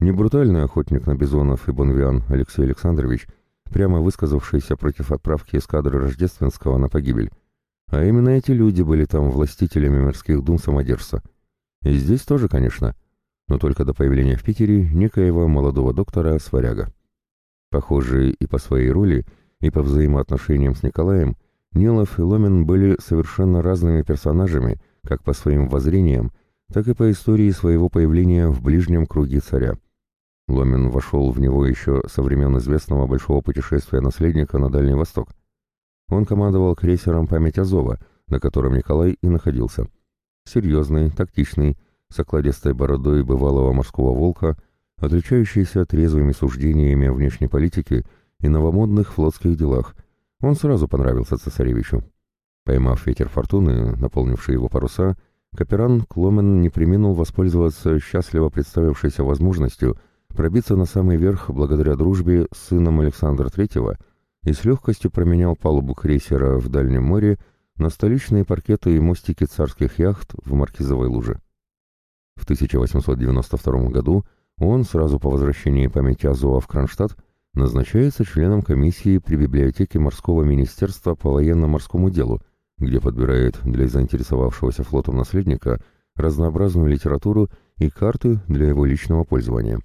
Не брутальный охотник на бизонов и бонвиан Алексей Александрович, прямо высказавшийся против отправки эскадры Рождественского на погибель, а именно эти люди были там властителями морских дум самодержца. И здесь тоже, конечно, но только до появления в Питере некоего молодого доктора Сваряга. Похожие и по своей роли, и по взаимоотношениям с Николаем, Нилов и Ломин были совершенно разными персонажами, как по своим воззрениям, так и по истории своего появления в ближнем круге царя. Ломин вошел в него еще со времен известного большого путешествия наследника на Дальний Восток. Он командовал крейсером «Память Азова», на котором Николай и находился. Серьезный, тактичный, с окладистой бородой бывалого морского волка, отличающийся трезвыми суждениями о внешней политике и новомодных флотских делах, он сразу понравился цесаревичу. Поймав ветер фортуны, наполнивший его паруса, Каперан Кломен не приминул воспользоваться счастливо представившейся возможностью пробиться на самый верх благодаря дружбе с сыном Александра III и с легкостью променял палубу крейсера в Дальнем море на столичные паркеты и мостики царских яхт в Маркизовой луже. В 1892 году он, сразу по возвращении памяти Азова в Кронштадт, назначается членом комиссии при библиотеке морского министерства по военно-морскому делу, где подбирает для заинтересовавшегося флотом наследника разнообразную литературу и карты для его личного пользования.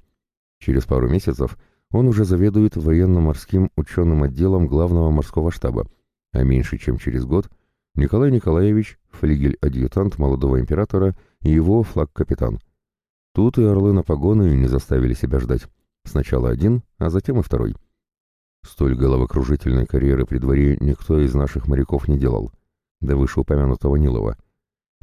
Через пару месяцев он уже заведует военно-морским ученым отделом главного морского штаба, а меньше чем через год Николай Николаевич, флигель-адъютант молодого императора и его флаг-капитан. Тут и орлы на погоны не заставили себя ждать. Сначала один, а затем и второй. Столь головокружительной карьеры при дворе никто из наших моряков не делал, до вышеупомянутого Нилова –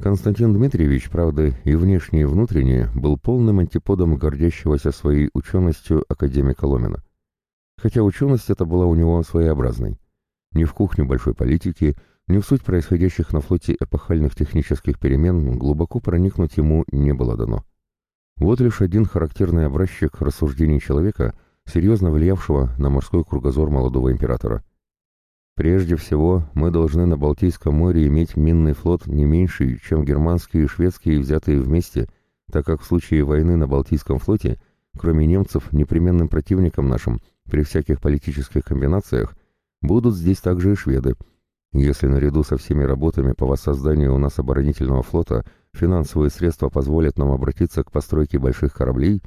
Константин Дмитриевич, правда, и внешне, и внутренне, был полным антиподом гордящегося своей ученостью академика Ломина. Хотя ученость эта была у него своеобразной. Ни в кухню большой политики, ни в суть происходящих на флоте эпохальных технических перемен глубоко проникнуть ему не было дано. Вот лишь один характерный образчик рассуждений человека, серьезно влиявшего на морской кругозор молодого императора. Прежде всего, мы должны на Балтийском море иметь минный флот не меньший, чем германские и шведские, взятые вместе, так как в случае войны на Балтийском флоте, кроме немцев, непременным противником нашим, при всяких политических комбинациях, будут здесь также и шведы. Если наряду со всеми работами по воссозданию у нас оборонительного флота финансовые средства позволят нам обратиться к постройке больших кораблей,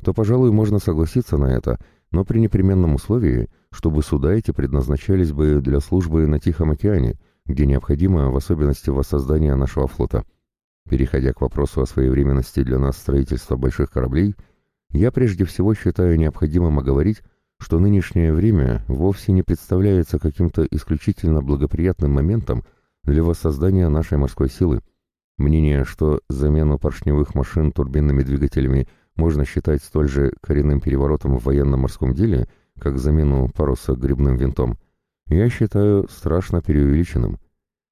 то, пожалуй, можно согласиться на это – но при непременном условии, чтобы суда эти предназначались бы для службы на Тихом океане, где необходимо в особенности воссоздание нашего флота. Переходя к вопросу о своевременности для нас строительства больших кораблей, я прежде всего считаю необходимым оговорить, что нынешнее время вовсе не представляется каким-то исключительно благоприятным моментом для воссоздания нашей морской силы. Мнение, что замену поршневых машин турбинными двигателями – можно считать столь же коренным переворотом в военно-морском деле, как замену паруса грибным винтом, я считаю страшно преувеличенным.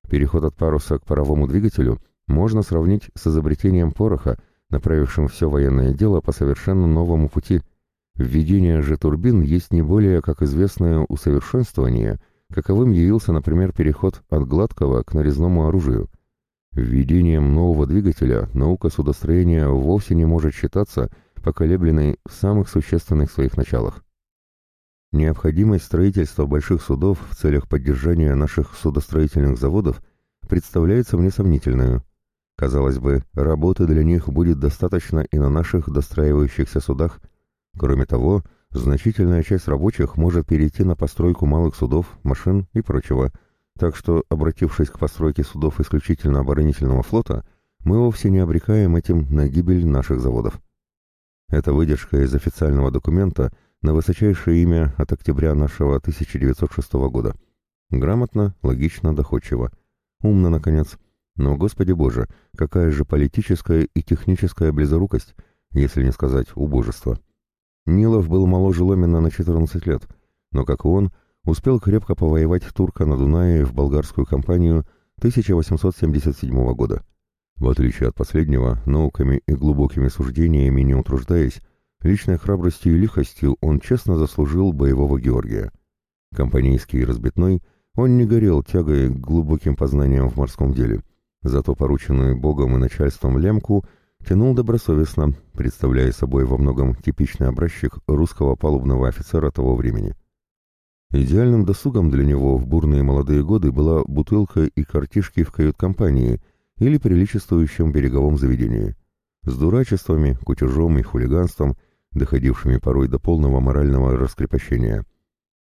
Переход от паруса к паровому двигателю можно сравнить с изобретением пороха, направившим все военное дело по совершенно новому пути. Введение же турбин есть не более как известное усовершенствование, каковым явился, например, переход от гладкого к нарезному оружию – Введением нового двигателя наука судостроения вовсе не может считаться поколебленной в самых существенных своих началах. Необходимость строительства больших судов в целях поддержания наших судостроительных заводов представляется мне сомнительной. Казалось бы, работы для них будет достаточно и на наших достраивающихся судах. Кроме того, значительная часть рабочих может перейти на постройку малых судов, машин и прочего, так что, обратившись к постройке судов исключительно оборонительного флота, мы вовсе не обрекаем этим на гибель наших заводов. Это выдержка из официального документа на высочайшее имя от октября нашего 1906 года. Грамотно, логично, доходчиво. Умно, наконец. Но, Господи Боже, какая же политическая и техническая близорукость, если не сказать убожество. Нилов был моложе Ломина на 14 лет, но, как и он, успел крепко повоевать турка на Дунае в болгарскую кампанию 1877 года. В отличие от последнего, науками и глубокими суждениями не утруждаясь, личной храбростью и лихостью он честно заслужил боевого Георгия. Компанейский и разбитной, он не горел тягой к глубоким познаниям в морском деле, зато порученную Богом и начальством лемку тянул добросовестно, представляя собой во многом типичный образчик русского палубного офицера того времени. Идеальным досугом для него в бурные молодые годы была бутылка и картишки в кают-компании или приличествующем береговом заведении, с дурачествами, кутежом и хулиганством, доходившими порой до полного морального раскрепощения,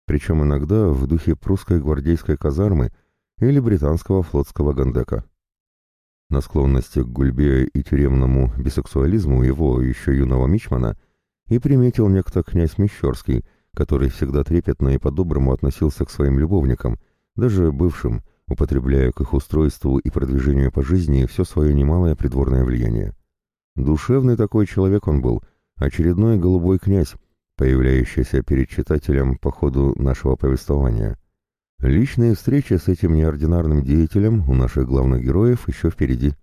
причем иногда в духе прусской гвардейской казармы или британского флотского гандека. На склонности к гульбе и тюремному бисексуализму его, еще юного мичмана, и приметил некто князь Мещерский, который всегда трепетно и по-доброму относился к своим любовникам, даже бывшим, употребляя к их устройству и продвижению по жизни все свое немалое придворное влияние. Душевный такой человек он был, очередной голубой князь, появляющийся перед читателем по ходу нашего повествования. Личные встречи с этим неординарным деятелем у наших главных героев еще впереди.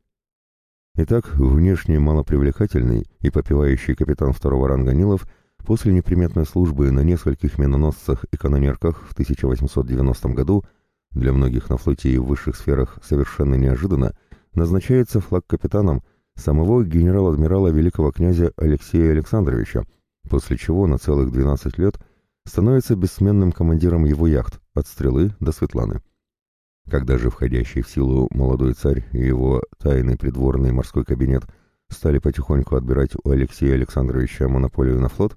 Итак, внешне малопривлекательный и попивающий капитан второго ранга Нилов после неприметной службы на нескольких миноносцах и канонерках в 1890 году – для многих на флоте и в высших сферах совершенно неожиданно, назначается флаг-капитаном самого генерал-адмирала великого князя Алексея Александровича, после чего на целых 12 лет становится бессменным командиром его яхт от Стрелы до Светланы. Когда же входящий в силу молодой царь и его тайный придворный морской кабинет стали потихоньку отбирать у Алексея Александровича монополию на флот,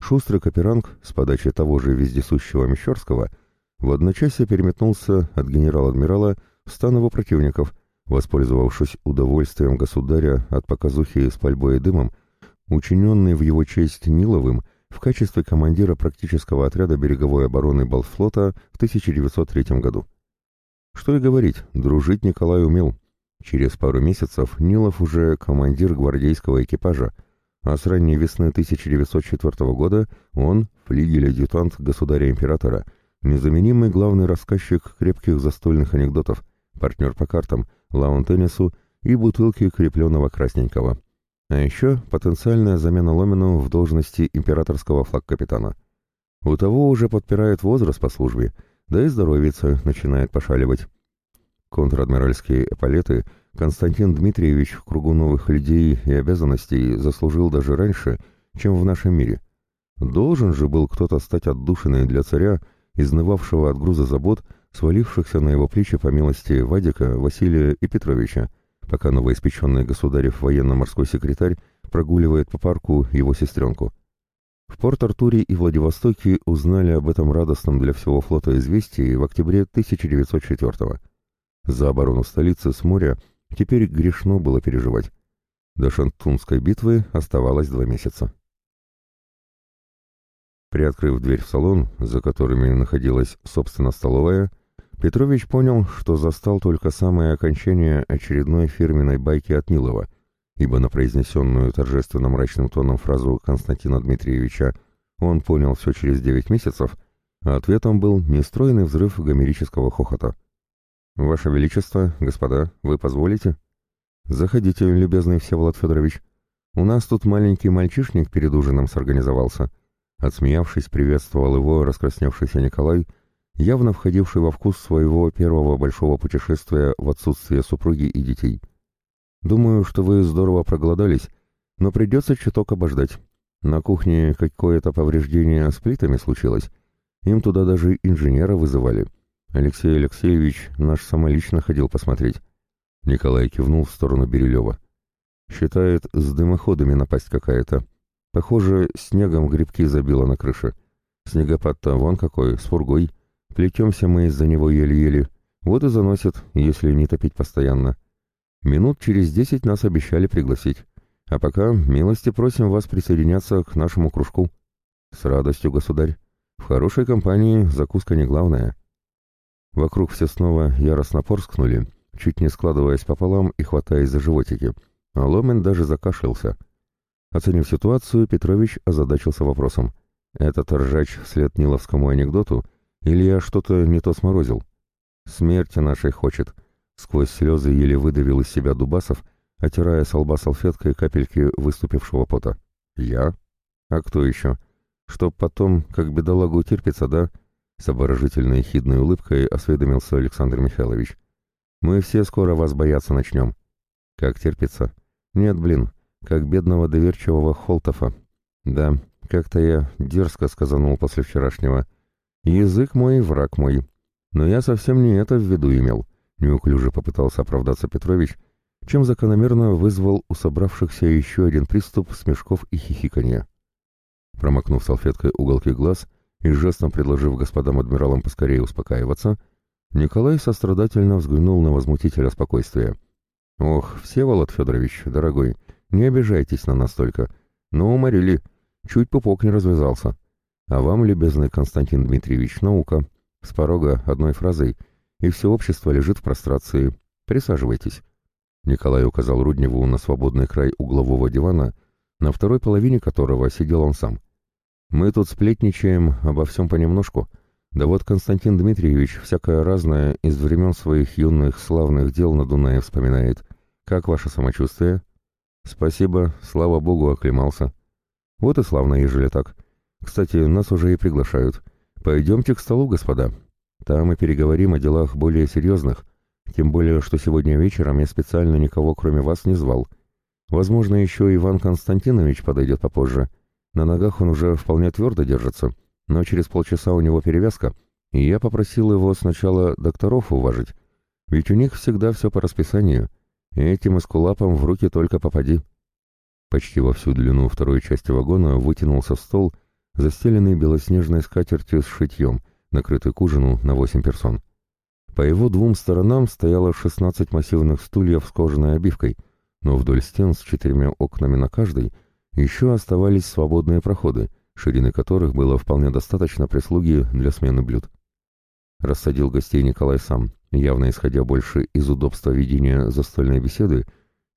шустрый Каперанг с подачи того же вездесущего Мещерского – в одночасье переметнулся от генерал-адмирала в стан его противников, воспользовавшись удовольствием государя от показухи с пальбой и дымом, учиненный в его честь Ниловым в качестве командира практического отряда береговой обороны Балфлота в 1903 году. Что и говорить, дружить Николай умел. Через пару месяцев Нилов уже командир гвардейского экипажа, а с ранней весны 1904 года он флигель-адъютант государя-императора – Незаменимый главный рассказчик крепких застольных анекдотов, партнер по картам, лаун-теннису и бутылки крепленного красненького. А еще потенциальная замена Ломину в должности императорского флаг-капитана. У того уже подпирает возраст по службе, да и здоровица начинает пошаливать. Контр-адмиральские эполеты Константин Дмитриевич в кругу новых людей и обязанностей заслужил даже раньше, чем в нашем мире. Должен же был кто-то стать отдушиной для царя изнывавшего от груза забот, свалившихся на его плечи по милости Вадика, Василия и Петровича, пока новоиспеченный государев военно-морской секретарь прогуливает по парку его сестренку. В Порт-Артуре и Владивостоке узнали об этом радостном для всего флота известии в октябре 1904 -го. За оборону столицы с моря теперь грешно было переживать. До Шантунской битвы оставалось два месяца. Приоткрыв дверь в салон, за которыми находилась, собственно, столовая, Петрович понял, что застал только самое окончание очередной фирменной байки от Нилова, ибо на произнесенную торжественно мрачным тоном фразу Константина Дмитриевича он понял все через девять месяцев, а ответом был нестройный взрыв гомерического хохота. «Ваше Величество, господа, вы позволите?» «Заходите, любезный Всеволод Федорович. У нас тут маленький мальчишник перед ужином сорганизовался». Отсмеявшись, приветствовал его раскрасневшийся Николай, явно входивший во вкус своего первого большого путешествия в отсутствие супруги и детей. «Думаю, что вы здорово проголодались, но придется чуток обождать. На кухне какое-то повреждение с плитами случилось. Им туда даже инженера вызывали. Алексей Алексеевич наш самолично ходил посмотреть». Николай кивнул в сторону Бирюлева. «Считает, с дымоходами напасть какая-то. Похоже, снегом грибки забило на крыше. Снегопад-то вон какой, с фургой. Плетемся мы из-за него еле-еле. Вот и заносит, если не топить постоянно. Минут через десять нас обещали пригласить. А пока милости просим вас присоединяться к нашему кружку. С радостью, государь. В хорошей компании закуска не главная. Вокруг все снова яростно порскнули, чуть не складываясь пополам и хватаясь за животики. А Ломин даже закашлялся. Оценив ситуацию, Петрович озадачился вопросом. «Этот ржач след Ниловскому анекдоту, или я что-то не то сморозил?» «Смерти нашей хочет», — сквозь слезы еле выдавил из себя Дубасов, отирая с лба салфеткой капельки выступившего пота. «Я? А кто еще? Чтоб потом, как бедолагу терпится, да?» С обворожительной хидной улыбкой осведомился Александр Михайлович. «Мы все скоро вас бояться начнем». «Как терпится?» «Нет, блин, как бедного доверчивого Холтофа. Да, как-то я дерзко сказанул после вчерашнего. Язык мой, враг мой. Но я совсем не это в виду имел. Неуклюже попытался оправдаться Петрович, чем закономерно вызвал у собравшихся еще один приступ смешков и хихиканья. Промокнув салфеткой уголки глаз и жестом предложив господам адмиралам поскорее успокаиваться, Николай сострадательно взглянул на возмутителя спокойствия. «Ох, Всеволод Федорович, дорогой, не обижайтесь на нас только. Но уморили. Чуть пупок не развязался. А вам, любезный Константин Дмитриевич, наука. С порога одной фразой. И все общество лежит в прострации. Присаживайтесь. Николай указал Рудневу на свободный край углового дивана, на второй половине которого сидел он сам. «Мы тут сплетничаем обо всем понемножку. Да вот Константин Дмитриевич всякое разное из времен своих юных славных дел на Дунае вспоминает. Как ваше самочувствие?» «Спасибо, слава богу, оклемался». «Вот и славно, ежели так. Кстати, нас уже и приглашают. Пойдемте к столу, господа. Там мы переговорим о делах более серьезных, тем более, что сегодня вечером я специально никого, кроме вас, не звал. Возможно, еще Иван Константинович подойдет попозже. На ногах он уже вполне твердо держится, но через полчаса у него перевязка, и я попросил его сначала докторов уважить, ведь у них всегда все по расписанию». Этим эскулапом в руки только попади. Почти во всю длину второй части вагона вытянулся стол, застеленный белоснежной скатертью с шитьем, накрытый к ужину на восемь персон. По его двум сторонам стояло шестнадцать массивных стульев с кожаной обивкой, но вдоль стен с четырьмя окнами на каждой еще оставались свободные проходы, ширины которых было вполне достаточно прислуги для смены блюд. Рассадил гостей Николай сам, явно исходя больше из удобства ведения застольной беседы,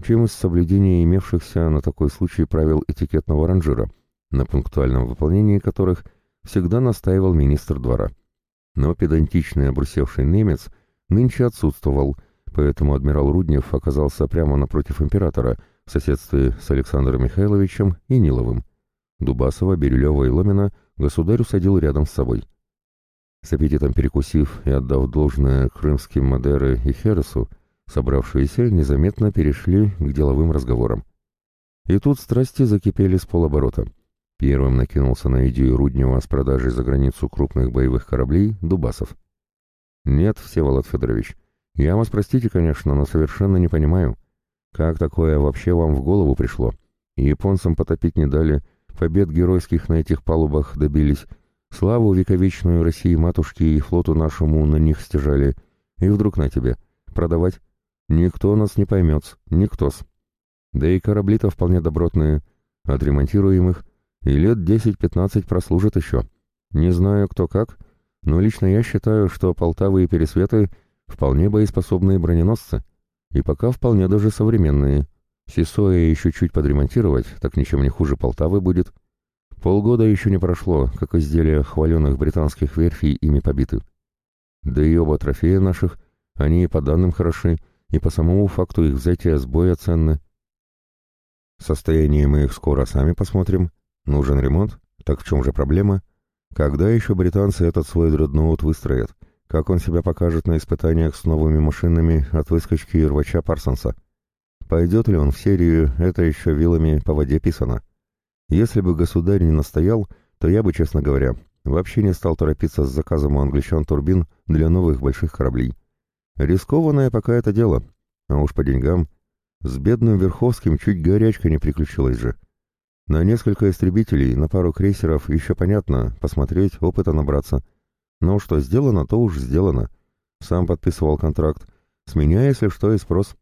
чем из соблюдения имевшихся на такой случай правил этикетного ранжира, на пунктуальном выполнении которых всегда настаивал министр двора. Но педантичный обрусевший немец нынче отсутствовал, поэтому адмирал Руднев оказался прямо напротив императора, в соседстве с Александром Михайловичем и Ниловым. Дубасова, Бирюлева и Ломина государь усадил рядом с собой. С аппетитом перекусив и отдав должное крымским Мадеры и Хересу, собравшиеся незаметно перешли к деловым разговорам. И тут страсти закипели с полоборота. Первым накинулся на идею Руднева с продажей за границу крупных боевых кораблей Дубасов. «Нет, Всеволод Федорович, я вас простите, конечно, но совершенно не понимаю, как такое вообще вам в голову пришло? Японцам потопить не дали, побед геройских на этих палубах добились, Славу вековечную России матушки и флоту нашему на них стяжали. И вдруг на тебе. Продавать? Никто нас не поймет, никто-с. Да и корабли-то вполне добротные. Отремонтируем их, и лет 10-15 прослужат еще. Не знаю, кто как, но лично я считаю, что Полтавы и Пересветы вполне боеспособные броненосцы, и пока вполне даже современные. Сесоя еще чуть подремонтировать, так ничем не хуже Полтавы будет. Полгода еще не прошло, как изделия хваленных британских верфей ими побиты. Да и оба трофея наших, они и по данным хороши, и по самому факту их взятия с боя ценны. Состояние мы их скоро сами посмотрим. Нужен ремонт? Так в чем же проблема? Когда еще британцы этот свой дредноут выстроят? Как он себя покажет на испытаниях с новыми машинами от выскочки и рвача Парсонса? Пойдет ли он в серию, это еще вилами по воде писано. Если бы государь не настоял, то я бы, честно говоря, вообще не стал торопиться с заказом у англичан турбин для новых больших кораблей. Рискованное пока это дело, а уж по деньгам. С бедным Верховским чуть горячка не приключилась же. На несколько истребителей, на пару крейсеров еще понятно, посмотреть, опыта набраться. Но что сделано, то уж сделано. Сам подписывал контракт. С меня, если что, и спрос.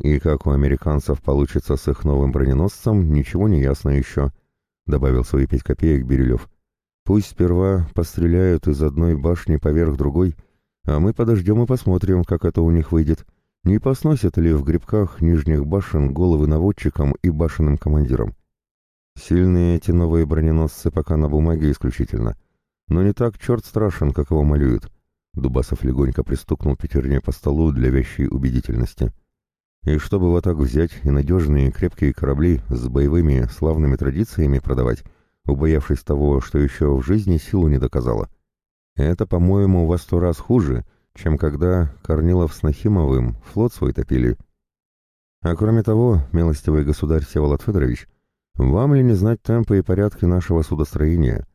И как у американцев получится с их новым броненосцем, ничего не ясно еще, — добавил свои пять копеек Бирюлев. Пусть сперва постреляют из одной башни поверх другой, а мы подождем и посмотрим, как это у них выйдет. Не посносят ли в грибках нижних башен головы наводчикам и башенным командирам? Сильные эти новые броненосцы пока на бумаге исключительно. Но не так черт страшен, как его малюют. Дубасов легонько пристукнул пятерней по столу для вещей убедительности. И чтобы вот так взять и надежные крепкие корабли с боевыми славными традициями продавать, убоявшись того, что еще в жизни силу не доказала. Это, по-моему, во сто раз хуже, чем когда Корнилов с Нахимовым флот свой топили. А кроме того, милостивый государь Всеволод Федорович, вам ли не знать темпы и порядки нашего судостроения?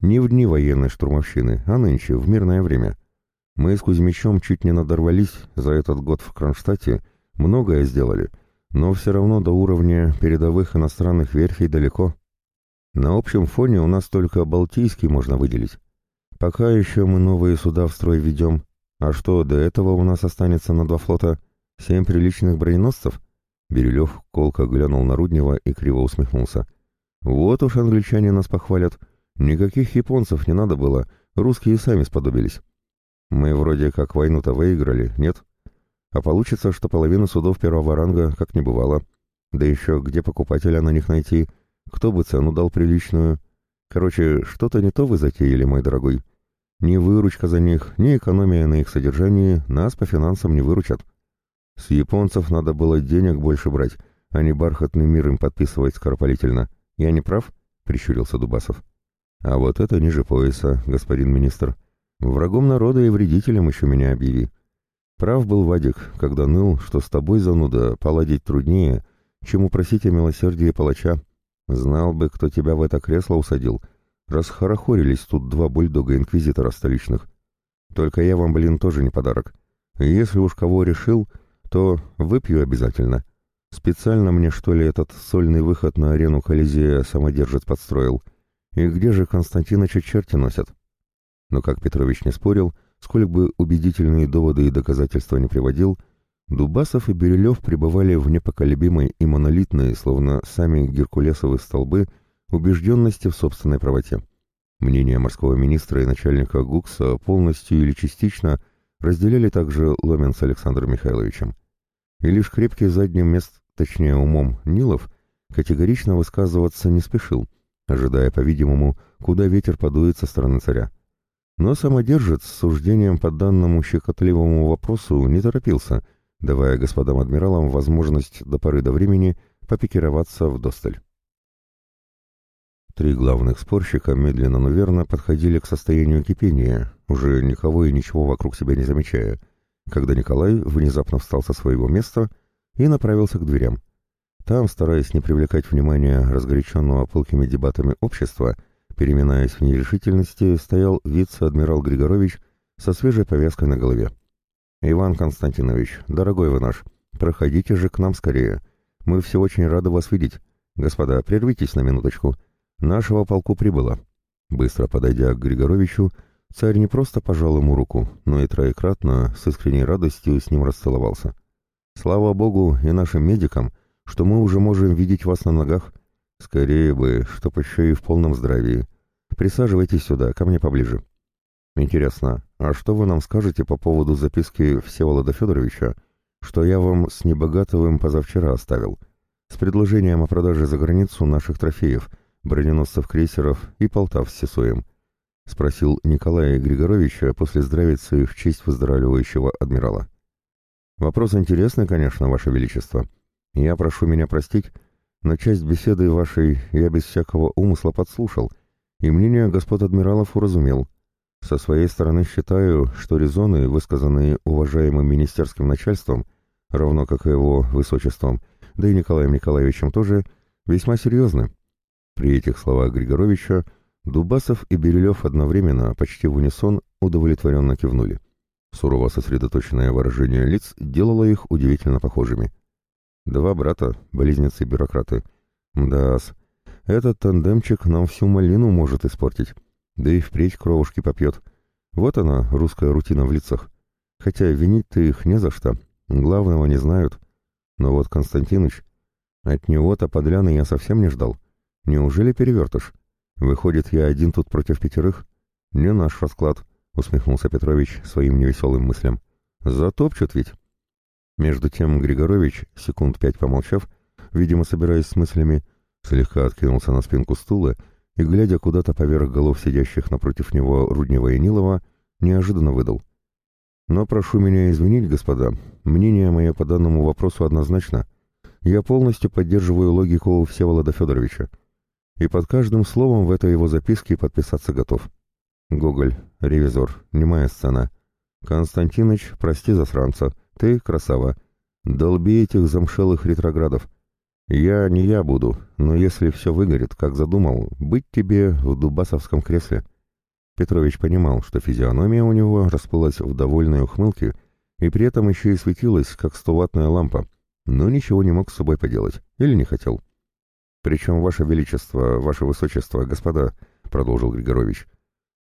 Не в дни военной штурмовщины, а нынче, в мирное время. Мы с Кузьмичом чуть не надорвались за этот год в Кронштадте, многое сделали, но все равно до уровня передовых иностранных верфей далеко. На общем фоне у нас только Балтийский можно выделить. Пока еще мы новые суда в строй ведем. А что, до этого у нас останется на два флота? Семь приличных броненосцев? Бирюлев колко глянул на Руднева и криво усмехнулся. «Вот уж англичане нас похвалят. Никаких японцев не надо было, русские сами сподобились. Мы вроде как войну-то выиграли, нет? А получится, что половина судов первого ранга как не бывало. Да еще где покупателя на них найти? Кто бы цену дал приличную? Короче, что-то не то вы затеяли, мой дорогой. Ни выручка за них, ни экономия на их содержании нас по финансам не выручат». С японцев надо было денег больше брать, а не бархатный мир им подписывать скоропалительно. Я не прав? — прищурился Дубасов. А вот это ниже пояса, господин министр. Врагом народа и вредителем еще меня объяви. Прав был Вадик, когда ныл, что с тобой, зануда, поладить труднее, чем упросить о милосердии палача. Знал бы, кто тебя в это кресло усадил. Расхорохорились тут два бульдога-инквизитора столичных. Только я вам, блин, тоже не подарок. если уж кого решил, то выпью обязательно. Специально мне, что ли, этот сольный выход на арену Колизея самодержец подстроил. И где же Константиныча черти носят? Но как Петрович не спорил, сколь бы убедительные доводы и доказательства не приводил, Дубасов и Бирюлев пребывали в непоколебимой и монолитной, словно сами геркулесовы столбы, убежденности в собственной правоте. Мнение морского министра и начальника ГУКСа полностью или частично разделяли также Ломин с Александром Михайловичем. И лишь крепкий задним мест, точнее умом, Нилов, категорично высказываться не спешил, ожидая, по-видимому, куда ветер подует со стороны царя. Но самодержец с суждением по данному щекотливому вопросу не торопился, давая господам адмиралам возможность до поры до времени попикироваться в досталь. Три главных спорщика медленно, но верно подходили к состоянию кипения, уже никого и ничего вокруг себя не замечая, когда Николай внезапно встал со своего места и направился к дверям. Там, стараясь не привлекать внимания разгоряченного пылкими дебатами общества, переминаясь в нерешительности, стоял вице-адмирал Григорович со свежей повязкой на голове. «Иван Константинович, дорогой вы наш, проходите же к нам скорее. Мы все очень рады вас видеть. Господа, прервитесь на минуточку». Нашего полку прибыло. Быстро подойдя к Григоровичу, царь не просто пожал ему руку, но и троекратно, с искренней радостью с ним расцеловался. Слава Богу и нашим медикам, что мы уже можем видеть вас на ногах. Скорее бы, чтоб еще и в полном здравии. Присаживайтесь сюда, ко мне поближе. Интересно, а что вы нам скажете по поводу записки Всеволода Федоровича, что я вам с Небогатовым позавчера оставил, с предложением о продаже за границу наших трофеев — броненосцев-крейсеров и Полтав с Сесоем? — спросил Николая Григоровича после здравицы в честь выздоравливающего адмирала. «Вопрос интересный, конечно, Ваше Величество. Я прошу меня простить, но часть беседы вашей я без всякого умысла подслушал, и мнение господ адмиралов уразумел. Со своей стороны считаю, что резоны, высказанные уважаемым министерским начальством, равно как и его высочеством, да и Николаем Николаевичем тоже, весьма серьезны, при этих словах Григоровича Дубасов и Берилев одновременно, почти в унисон, удовлетворенно кивнули. Сурово сосредоточенное выражение лиц делало их удивительно похожими. Два брата, болезненцы-бюрократы. Да-с. Этот тандемчик нам всю малину может испортить, да и впредь кровушки попьет. Вот она, русская рутина в лицах. Хотя винить-то их не за что, главного не знают. Но вот Константиныч, от него-то подляны я совсем не ждал. Неужели перевертыш? Выходит, я один тут против пятерых? Не наш расклад, усмехнулся Петрович своим невеселым мыслям. Затопчут ведь. Между тем Григорович, секунд пять помолчав, видимо, собираясь с мыслями, слегка откинулся на спинку стула и, глядя куда-то поверх голов сидящих напротив него Руднева и Нилова, неожиданно выдал. «Но прошу меня извинить, господа, мнение мое по данному вопросу однозначно. Я полностью поддерживаю логику Всеволода Федоровича. И под каждым словом в этой его записке подписаться готов. Гоголь, ревизор, немая сцена. Константиныч, прости засранца, ты красава. Долби этих замшелых ретроградов. Я не я буду, но если все выгорит, как задумал, быть тебе в дубасовском кресле. Петрович понимал, что физиономия у него расплылась в довольной ухмылке и при этом еще и светилась, как стоватная лампа, но ничего не мог с собой поделать, или не хотел. «Причем, Ваше Величество, Ваше Высочество, господа», — продолжил Григорович, —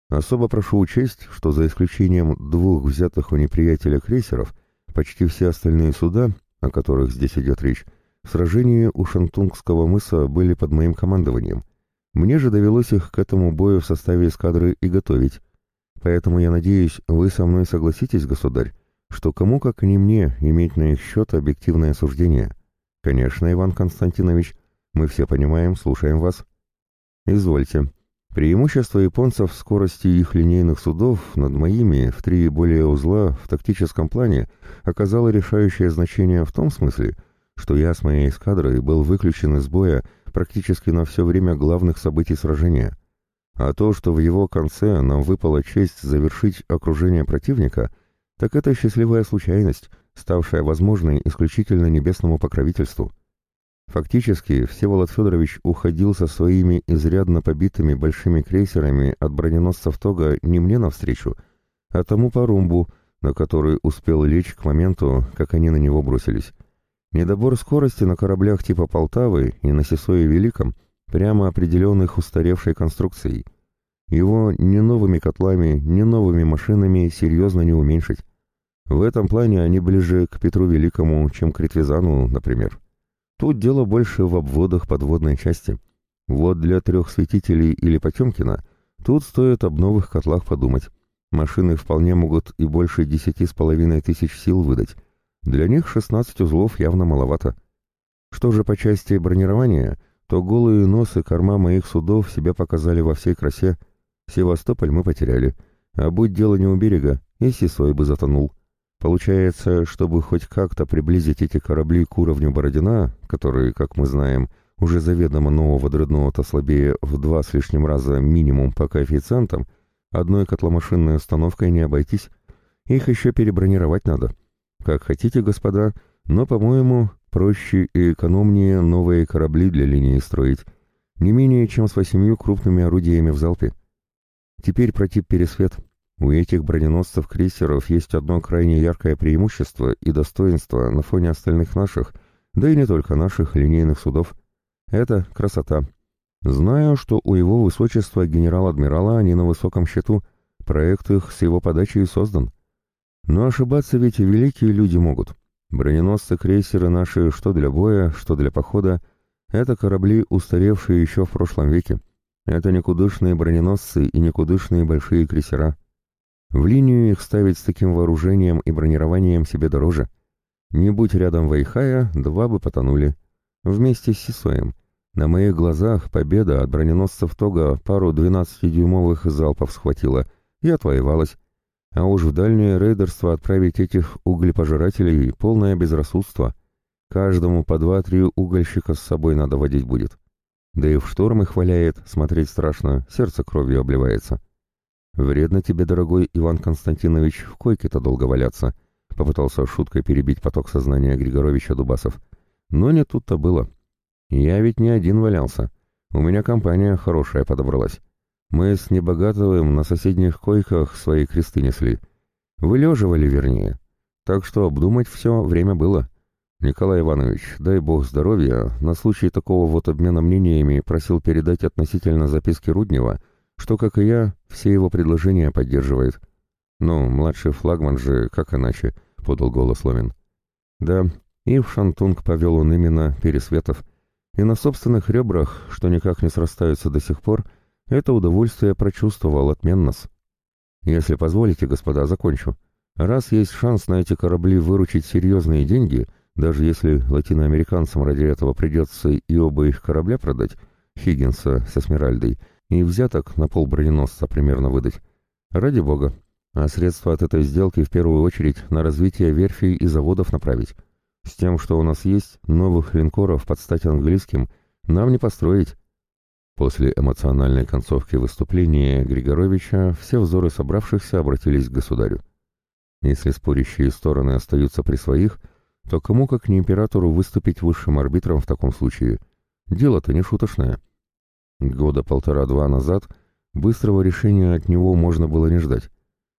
Особо прошу учесть, что за исключением двух взятых у неприятеля крейсеров, почти все остальные суда, о которых здесь идет речь, в сражении у Шантунгского мыса были под моим командованием. Мне же довелось их к этому бою в составе эскадры и готовить. Поэтому я надеюсь, вы со мной согласитесь, государь, что кому как не мне иметь на их счет объективное суждение. Конечно, Иван Константинович, мы все понимаем, слушаем вас. Извольте, Преимущество японцев в скорости их линейных судов над моими в три и более узла в тактическом плане оказало решающее значение в том смысле, что я с моей эскадрой был выключен из боя практически на все время главных событий сражения. А то, что в его конце нам выпала честь завершить окружение противника, так это счастливая случайность, ставшая возможной исключительно небесному покровительству. Фактически, Всеволод Федорович уходил со своими изрядно побитыми большими крейсерами от броненосцев Тога не мне навстречу, а тому Парумбу, на который успел лечь к моменту, как они на него бросились. Недобор скорости на кораблях типа Полтавы и на Сесое Великом прямо определен их устаревшей конструкцией. Его ни новыми котлами, ни новыми машинами серьезно не уменьшить. В этом плане они ближе к Петру Великому, чем к Ритвизану, например. Тут дело больше в обводах подводной части. Вот для трех светителей или Потемкина тут стоит об новых котлах подумать. Машины вполне могут и больше десяти с половиной тысяч сил выдать. Для них 16 узлов явно маловато. Что же по части бронирования, то голые носы корма моих судов себя показали во всей красе. Севастополь мы потеряли. А будь дело не у берега, и Сисой бы затонул. Получается, чтобы хоть как-то приблизить эти корабли к уровню Бородина, который, как мы знаем, уже заведомо нового дредноута слабее в два с лишним раза минимум по коэффициентам, одной котломашинной установкой не обойтись. Их еще перебронировать надо. Как хотите, господа, но, по-моему, проще и экономнее новые корабли для линии строить, не менее чем с восемью крупными орудиями в залпе. Теперь про тип пересвет — у этих броненосцев-крейсеров есть одно крайне яркое преимущество и достоинство на фоне остальных наших, да и не только наших линейных судов. Это красота. Знаю, что у его высочества генерал-адмирала они на высоком счету, проект их с его подачи создан. Но ошибаться ведь и великие люди могут. Броненосцы-крейсеры наши что для боя, что для похода — это корабли, устаревшие еще в прошлом веке. Это никудышные броненосцы и никудышные большие крейсера. В линию их ставить с таким вооружением и бронированием себе дороже. Не будь рядом Вайхая, два бы потонули. Вместе с Сисоем. На моих глазах победа от броненосцев Тога пару 12-дюймовых залпов схватила и отвоевалась. А уж в дальнее рейдерство отправить этих углепожирателей — полное безрассудство. Каждому по два-три угольщика с собой надо водить будет. Да и в шторм их валяет, смотреть страшно, сердце кровью обливается. «Вредно тебе, дорогой Иван Константинович, в койке-то долго валяться», — попытался шуткой перебить поток сознания Григоровича Дубасов. Но не тут-то было. «Я ведь не один валялся. У меня компания хорошая подобралась. Мы с Небогатовым на соседних койках свои кресты несли. Вылеживали, вернее. Так что обдумать все время было. Николай Иванович, дай бог здоровья, на случай такого вот обмена мнениями просил передать относительно записки Руднева, что, как и я, все его предложения поддерживает. Ну, младший флагман же, как иначе, подал голос Ломин. Да, и в Шантунг повел он именно Пересветов, и на собственных ребрах, что никак не срастаются до сих пор, это удовольствие прочувствовал отменно-с. Если позволите, господа, закончу. Раз есть шанс на эти корабли выручить серьезные деньги, даже если латиноамериканцам ради этого придется и оба их корабля продать, Хиггинса с Эсмеральдой, и взяток на пол броненосца примерно выдать, ради бога, а средства от этой сделки в первую очередь на развитие верфей и заводов направить. С тем, что у нас есть, новых линкоров под стать английским, нам не построить. После эмоциональной концовки выступления Григоровича все взоры собравшихся обратились к государю. Если спорящие стороны остаются при своих, то кому как не императору выступить высшим арбитром в таком случае? Дело-то не шуточное. Года полтора-два назад быстрого решения от него можно было не ждать.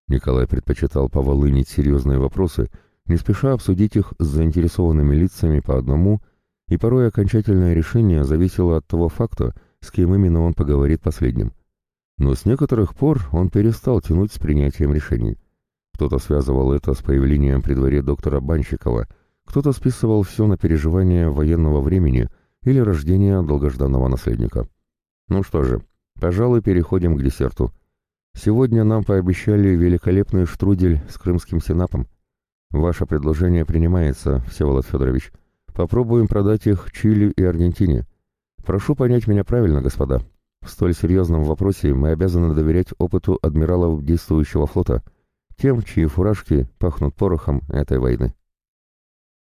Николай предпочитал поволынить серьезные вопросы, не спеша обсудить их с заинтересованными лицами по одному, и порой окончательное решение зависело от того факта, с кем именно он поговорит последним. Но с некоторых пор он перестал тянуть с принятием решений. Кто-то связывал это с появлением при дворе доктора Банщикова, кто-то списывал все на переживания военного времени или рождения долгожданного наследника. Ну что же, пожалуй, переходим к десерту. Сегодня нам пообещали великолепный штрудель с крымским сенапом. Ваше предложение принимается, Всеволод Федорович. Попробуем продать их Чили и Аргентине. Прошу понять меня правильно, господа. В столь серьезном вопросе мы обязаны доверять опыту адмиралов действующего флота — тем, чьи фуражки пахнут порохом этой войны.